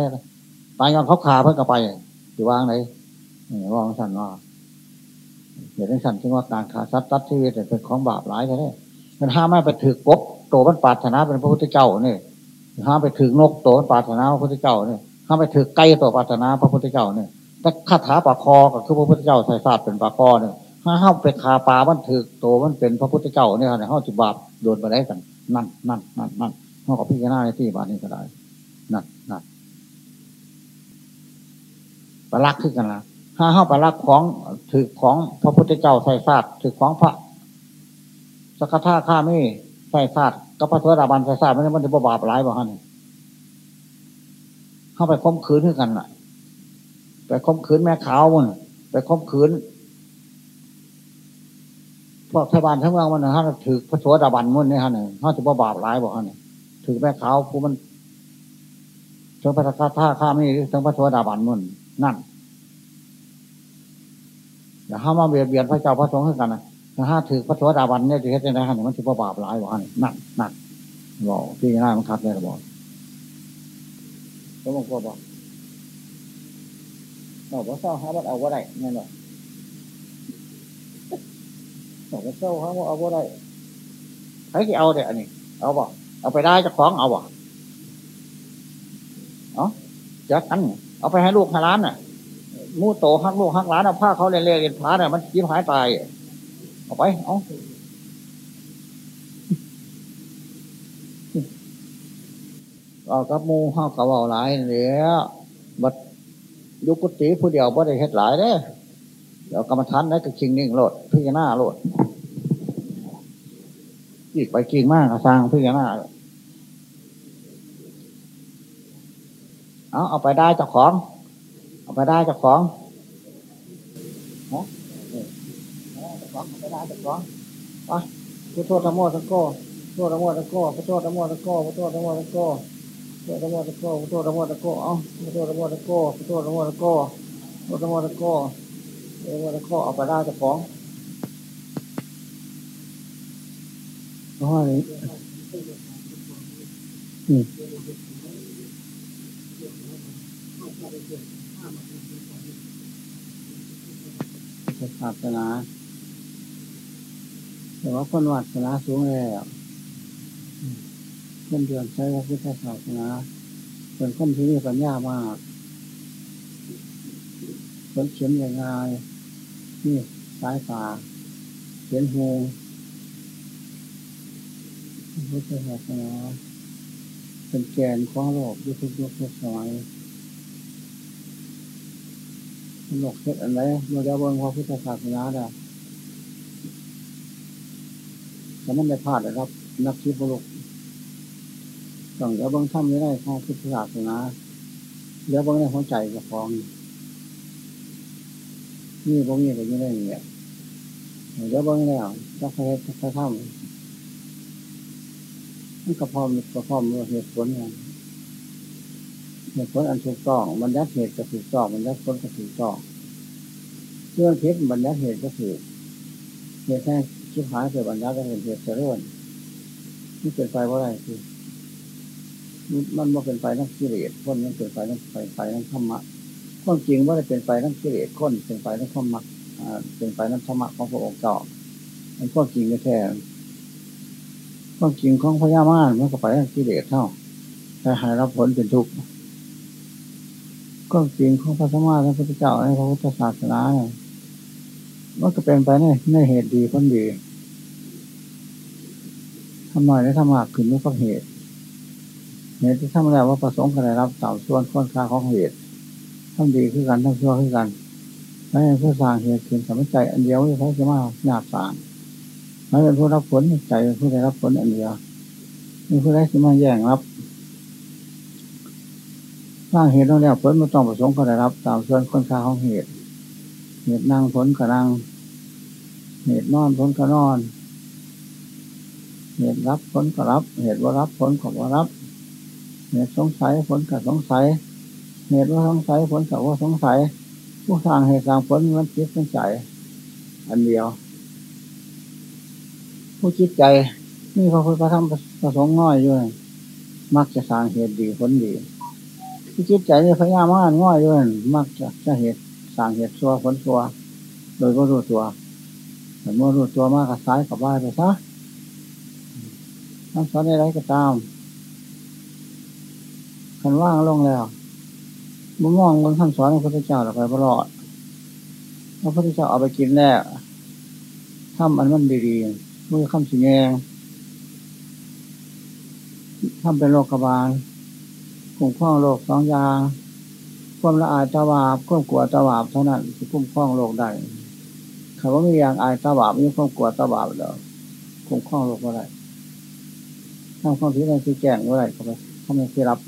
ตายย่ำเขาขาเพิ่งก็ไปที่ว่างไหนว่างสันว่า เห็นสั่นจึงว่าการขาดซัดตัดชีวิตเป็นของบาปหลายแท้มันห้ามไม่ไปถือกบโตมันปาถนาเป็นพระพุทธเจ้าเนี่ยห้ามไปถือนกโตมันปาถนาพระพุทธเจ้าเนี่ยห้ามไปถือไก่โตปาถนาพระพุทธเจ้าเนี่ยแต่คาถาปากคอก็คือพระพุทธเจ้าใส่ศาสตร์เป็นปากคอเนี่ยถ้าเข้าไปคาปลามันถือโตมันเป็นพระพุทธเจ้าเนี่ยเขาจะบาปโดนไปได้กัน นั่นนั่นนั่นนั่นเขากับพี่จารณาในที่บาทนี้ก็ได้นั่นนั่นประลักขึ้นกันละ ถ้าเข้าปลักของถือของพระพุทธเจ้าใส่ศาสตร์ถือของพระสกทาข้าไม่ใส่ศาสตร์ก็พระเทวดาบันใส่ศาสตร์ไม่ได้มันจะบาปหลายบ่ฮะนี่เข้าไปข่มขืนขึ้นกันน่ะ ไปข่มขืนแม่ขาวมันไปข่มขืนพวกเทบานทั้งเมืองมันนะฮะถือพระโสดาบันมันนี่ฮะเนี่ยเขาจะบ่บาปร้ายบอกฮะเนี่ยถือแม่ขาวผู้มันถึงพระคาท่าข้าไม่ถึงพระโสดาบันมันนั่น อย่าห้ามาเบียดเบียนพระเจ้าพระสงฆ์กันนะถ้าถือพระโสดาบันเนี่ยจะเห็นได้ฮะมันจะบ่บาปร้ายบอกฮะเนี่ยนั่นนั่นบอกพี่ง่ายมันคัดเลยบอกแล้วมันก็บอกบอกว่าเศร้าหาว่าเอาว่าได้แน่นอนบอกว่าเศร้าหาว่าเอาว่าได้ใครที่เอาเดี๋ยอันนี้ เอาบ่เอาไปได้จะคล้องเอาบ่เอาจัดกัน เอาไปให้ลูกให้ร้านน่ะ มูโตหักลูกหักร้านเอาผ้าเขาเรียนเรียนพาเนี่ยมันยิ้มหายตายเอาไปเอาเอากับมูห้ากับเอาหลายเนี่ยบัดยุกุติผู้เดียวบ่ได้เฮ็ดหลายเด้เดี๋ยวกรรมฐานได้ก็ชิงนิ่งโลดพิจารณาโลดอีกไปกิงมากสร้างพิจารณาเอาเอาไปได้เจ้าของ เอาไปได้เจ้าของฮะเจ้าของเอาไปได้เจ้าของไปพุทโธธรรมโมสังโฆพุทโธธรรมโมสังโฆพุทโธธรรมโมสังโฆพุทโธธรรมโมสังโฆพุทโธธรรมโมสังโฆพุทโธธรรมโมสังโฆเอาพุทโธธรรมโมสังโฆพุทโธธรรมโมสังโฆพุทโธธรรมโมสังโฆพุทโธธรรมโมสังโฆเอาไปได้เจ้าของเพราะอะไรอืม ทธศาสนา แต่ว่าคนวัดศาสนาสูงแล้วคนเดือนใช้พระพุทธศาสนาเป็นคนที่มีปัญญามากคนเขียนง่ายๆนี่สายตาเขียนหูพระพุทธศาสนาเป็นแกนของโลกยุคยุคทุกสมัย โลกเช็ดอันไหนเมื่อเดี๋ยวบนพระพุทธศาสนาได้แต่มันได้พลาดนะครับ นักชีพโลกต้องเดี๋ยวบางท่านไม่ได้พระพุทธศาสนาเดี๋ยวบางในหัวใจกับฟอง นี่บางนี่ก็ยังได้เนี่ยเดี๋ยวบางแล้วจะใครใครทำมันก็พร้อมก็พร้อมเหตุผลไง เหตุผลอันถูกต้องบรรยัติเหตุก็ถูกต้องบรรยัติผลก็ถูกต้องเรื่องเท็จบรรยัติเหตุก็ถูกเหตุแค่ชิบหายเกิดบรรยัติก็เห็นเหตุเจริญนี่เป็นไปว่าะอะไรคือมันว่าเป็นไปนั่งกิเลสคนมันเป็นไปนั่งไปไปนั่งธรรมะความจริงว่าจะเป็นไปนั่งกิเลสคนเป็นไปนั่งธรรมะเป็นไปนั่งธรรมะของพระองค์เจ้ามันความจริงแท้ความจริงของพญามารมันก็ไปนั่งกิเลสเท่าแต่หายรับผลเป็นทุกข์ ก็จริงของพระสมมาพระพุทธเจ้าในพระพุทธศาสนาเนี่ยมันก็เป็นไปในในเหตุดีผลดีทำหน่อยได้ทำมากขึ้นไม่ก็เหตุเหตุที่ทำแล้วว่าประสงค์กันได้รับสามส่วนค่อนข้างของเหตุทำดีคือกันทำชั่วคือกันไม่เพื่อสร้างเหตุขึ้นสมัยใจอันเดียวที่เขาจะมาหยาบสางไม่เป็นผู้รับผลใจเป็นผู้ได้รับผลอันเดียวมีผู้ได้จะมาแย่งรับ สร้างเหตุแล้วผลไม่ต้องประสงค์ก็ได้รับ ตามส่วนค่นข้าของเหตุ เหตุนั่งผลก็นั่ง เหตุนอนผลก็นอน เหตุรับผลก็รับ เหตุว่ารับผลก็ว่ารับ เหตุสงสัยผลก็สงสัย เหตุว่าสงสัยผลก็ว่าสงสัย ผู้สร้างเหตุสร้างผลมันคิดมันใจอันเดียว ผู้คิดใจนี่พระพุทธธรรมประสงค์ง่อยด้วยมักจะสร้างเหตุดีผลดี ผู้คิดใจนี่พยายามงานง่อยด้วยมักจะจะเหตุสร้างเหตุชัวผลชัวโดยก็รู้ตัวแต่เมื่อรู้ตัวมากกับซ้ายกับบ้านไปซะทั้งสอนอะไรก็ตามคันว่างลงแล้วมุมมองบนคำสอนของพระพุทธเจ้าเราไปตลอดพระพุทธเจ้าเอาไปกินแล้วทำอันมันดีๆมือคำสีแงงทำเป็นโรคกบาล คุ้มครองโรคสองอย่างความละอายตาบาปความกลัวตาบาปเท่านั้นที่คุ้มครองโรคได้คำว่ามีอย่างอายตาบาปมีความกลัวตาบาปแล้วคุ้มครองโรคอะไรทำความผิดในที่แจ้งอะไรเขาไปเขาไม่ที่รับ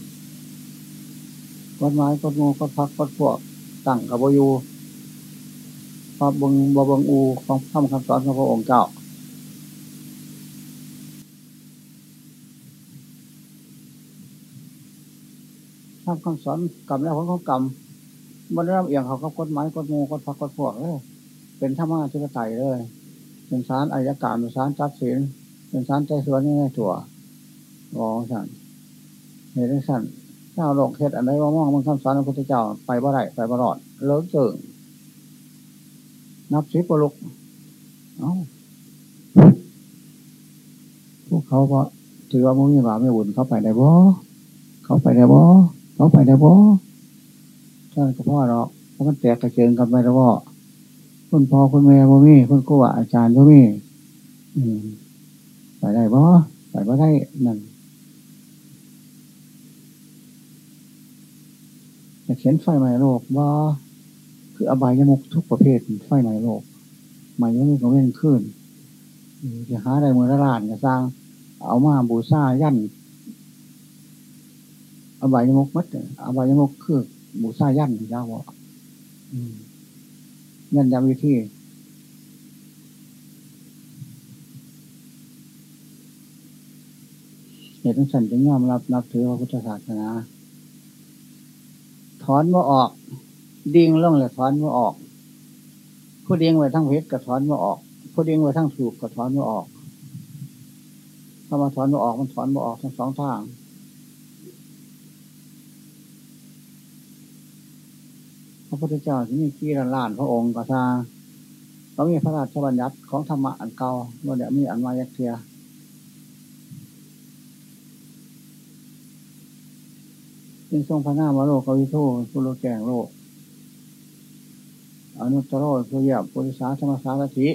กฎหมายกฎงูกฎพักกฎพวกตั้งกับวยูพระบึงบวงอูของคำคำสอนของพระองค์เจ้า ทำคำสอนกรรมแล้วผลของกรรมมันเริ่มเอียงเขาก็กฎหมายกฎงูกฎพักกฎพวกเลยเป็นธรรมะที่กระไตเลยเป็นสารอายการเป็นสารจัดสินเป็นสารใจสวนนี่ไงถั่วรองสันเหตุสันเจ้าโลกเฮ็ดอันใดว่ามองมันคำสอนของพระพุทธเจ้าไปบ่ได้ไปบ่รอดเลิกเจิงนับสิบประลุกเอ้าพวกเขาก็ถือว่ามึงมีบาปไม่บุญเขาไปได้บ่เขาไปได้บ่ เขาไปได้บ่ท่านก็พ่อเราเพราะมันแตกกระเจิงกันไปแล้วบ่คุณพ่อคุณแม่บ่มีคุณครูอาจารย์บ่มีไปได้บ่ไปบ่ได้นั่นจะเขียนไฟไหม้โลกว่าคืออบายยมุกทุกประเภทไฟไหม้โลกหม้ยมุกก็เว้นขึ้นจะหาได้เมื่อละลานก็สร้าง เอามาบูชายัน อบายมุกมัดอบายมุกคือบูชายันยาวะยันยำวิธีเหตุสันจะยอมรับนับถือพระพุทธศาสนา ถอนว่าออก ดิ่งลงเลยถอนว่าออก ผู้ดิ่งไว้ทั้งเพชรก็ถอนว่าออก ผู้ดิ่งไว้ทั้งสูบก็ถอนว่าออกถ้ามาถอนว่าออกมันถอนว่าออกทั้งสองทาง ระพุทธเจ้าที่มีขี้ละล้านพระองค์ก็ทาเขามีพระราชบัญญัติของธรรมะอันเก่าเมื่อเดี๋ยวมีอันมายักเทียจึงทรงพระนามวโลกวิโทผู้โลแกงโลกอนุตตรโรผู้เยียบปุริสาธรรมสารถิ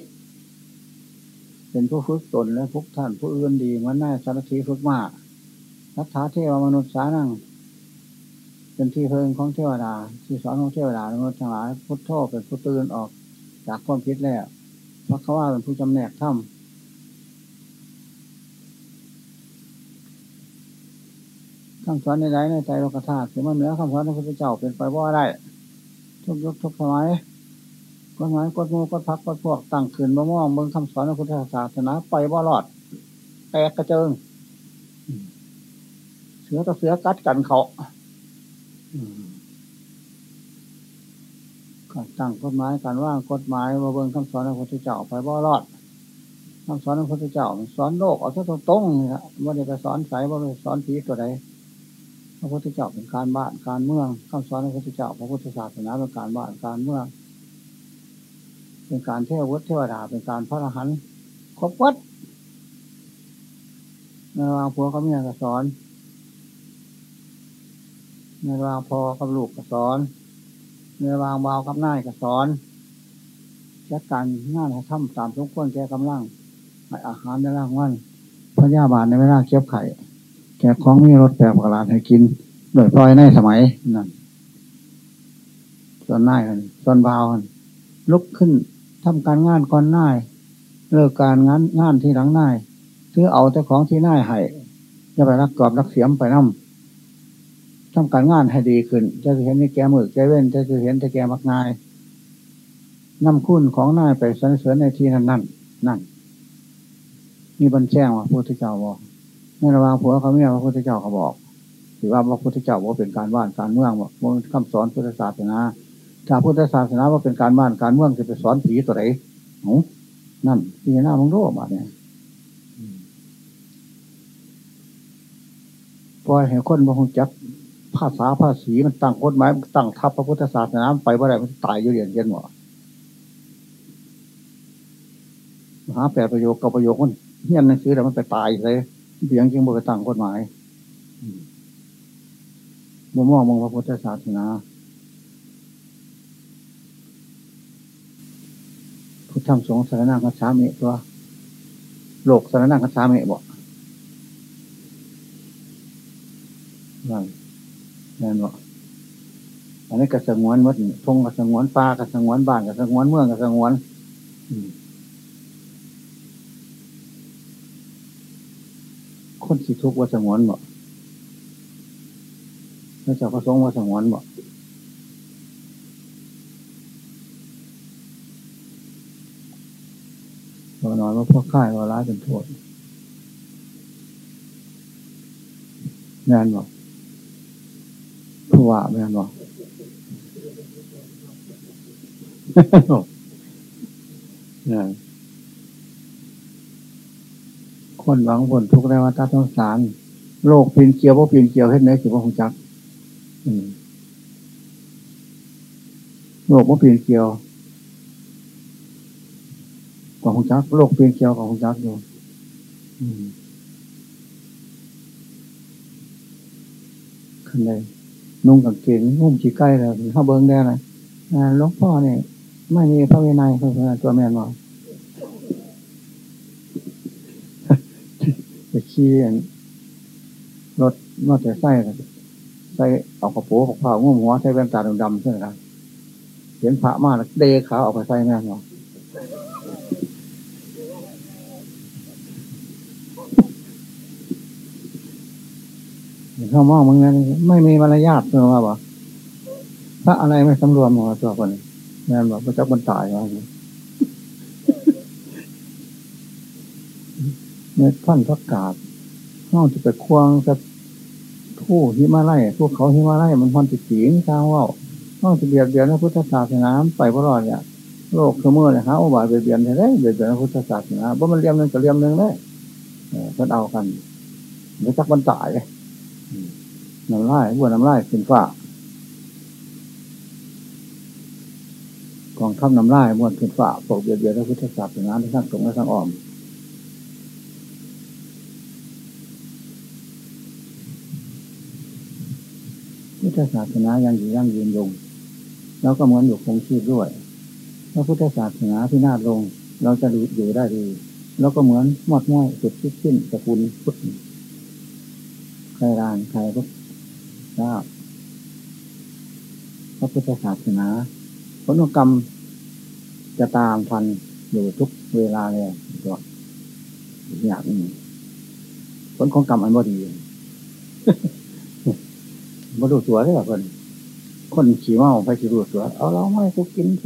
เป็นผู้ฝึกตนและพุกท่านผู้อื่นดีมันน่าสารถิฝึกมากรัฐาเทวมนุษย์สานั่ง เป็นที่เพิงของเทวดา ที่สอนของเทวดานุษย์ทั้งหลายพุทโธเป็นผู้ตื่นออกจากความคิดแล้วพระเขาว่าเป็นผู้จำแนกถ้ำคำสอนในไรในใจโลกธาตุถือว่าเหนือคำสอนของพระพุทธเจ้าเป็นไปว่าได้ทุกยุคทุกสมัยกฎหมายกฎมูกฎพักกฎพวกตั้งขืนมามองเบิ่งคำสอนของพุทธศาสนาไปว่ารอด แตกกระเจิง เสือกับเสือกัดกันเขา การตั้งกฎหมายการว่างกฎหมายมาเบิ่งคำสอนของพระพุทธเจ้าไปว่รอดคำสอนของพระพุทธเจ้าสอนโลกเอาซะตรงๆนี่ละว่าได้ไปสอนใสว่าได้สอนผีตัวใดพระพุทธเจ้าเป็นการบ้านการเมืองคำสอนของพระพุทธเจ้าพระพุทธศาสนาเป็นการบ้านการเมืองเป็นการเทวดเทวดาเป็นการพระอรหันต์ครบวัดในระหว่างผัวกับเมียก็สอน ในระหว่างพอกับลูกก็สอนในระหว่างบ่ากับนายก็สอนจัดการงานให้ทำตามสมควรแก่กำลังให้อาหารในร่างวันพระยาบาลในเวลาเก็บไข่ แกะของมีรถแปลกประหลาดให้กิน โดยพลอยในสมัยนั่นส่วนนายนส่วนเบาวคนลุกขึ้นทำการงานก่อนนายเลิกการงานงานที่หลังนายถือเอาแต่ของที่นายให้จะไปรักกรอบรักเสียมไปนั่ม ทำการงานให้ดีขึ้น จะเห็นในแกมือแกเว้น จะเห็นแต่แกมักงายนำคุณของนายไปสรรเสริญในที่นั้นนั่นนั่นมีบัญแจ้งว่าพระพุทธเจ้าบอกในระหว่างผัวเขาเมียพระพุทธเจ้าเขาบอกถือว่าพระพุทธเจ้าว่าเป็นการว่านการเมืองว่าคำสอนพุทธศาสนาถ้าพุทธศาสนาว่าเป็นการบ้านการเมืองจะไปสอนผีตัวไหนหนูนั่นพี่หน้ามึงโลภมาเนี่ยปล่อยให้คนบางจัก ภาษาภาษีมันตั้งกฎหมายตั้งทับพระพุทธศาสนาไปว่าอะไรมันตายอยู่เรียนเย็นหมดหาแปดประโยคกับประโยคมันเฮียนหนังสือแต่มันไปตายเลยเพียงจริงบ่ไปตั้งกฎหมายบ่มองมองพระพุทธศาสนา พุทธธรรมสงฆ์สารนังคัจฉามิตัวโลกสารนังคัจฉามิบอกนั่น นั่นบออันนี้กระสงวนวัดทงกระสงวนป่ากระสงวนบ้านกระสงวนเมืองกระสงวนคนสิทุกว่าสงวนบอกพระเจ้าประสงค์ว่าสงวนบอกเรานอนว่าพ่อค่ายเราร้ายเป็นโทษงานบอก ว่าแม่นบอกงานคนหวังผลทุกข์ได้ว่าตาต้องสาร โลกปีนเกี่ยวว่าปีนเกี่ยวเห็นไหนสิว่าคงจักโลกว่าปีนเกี่ยวของจัก โลกปีนเกี่ยวของจักอยู่ขึ้นเลย นุ่งกับเกงนุ่มจีใกล้แล้วเข้าเบิ้งได้เลยหลวงพ่อเนี่ยไม่มีพระวินัยคือตัวแม่นบอกไปขี่รถนอกจากไส้ใส่เอากระโปรงผ้าง้มหัวใส่แว่นตาดำๆใช่ไหมครับเห็นพระมากเดขาออกไปใส่แม่นบอก เข้ามองมึงนั้นไม่มีมารยาทเลยว่าบอกพระอะไรไม่สำรวมหัวตัวคนแม่นบอกพระเจ้าบนตายว่าเมื่อท่านประกาศนอกจะไปควงกับผู้หิมาไล่พวกเขาหิมาไล่มันพันติดสีนี่ทางว่านอกจะเบียดเบียนพระพุทธศาสนาไปพระรอดเนี่ยโลกเสมอเลยฮะอุบายเบียดเบียนได้เบียดเบียนพระพุทธศาสนาเพราะมันเลี่ยมหนึ่งกับเลี่ยมหนึ่งได้เพิ่นเอากันไม่จักบนตาย น้ำลายบัวน้ำลายขึ้นฟ้ากองทัพน้ำลายม้วนขึ้นฟ้าปกเบียดเบียนพระพุทธศาสนาทั้งตรงและทั้งอ้อมพุทธศาสนายังอยู่ยั่งยืนยงแล้วก็เหมือนอยู่คงชีพด้วยถ้าพุทธศาสนาพินาศลง เราจะอยู่ได้ดี แล้วก็เหมือนมอดม้อยสุดที่สิ้นสกุลพุทธ ใครรานใครก็ทราบพระพุทธศาสนาผลกรรมจะตามพันอยู่ทุกเวลาเลยตัวอยางนี้ผลของกรรมอันบ่ดีมาดูตัวได้หรอคน คนขี่เมาไปขี่ดูตัวเอาเราไม่กูกินโซ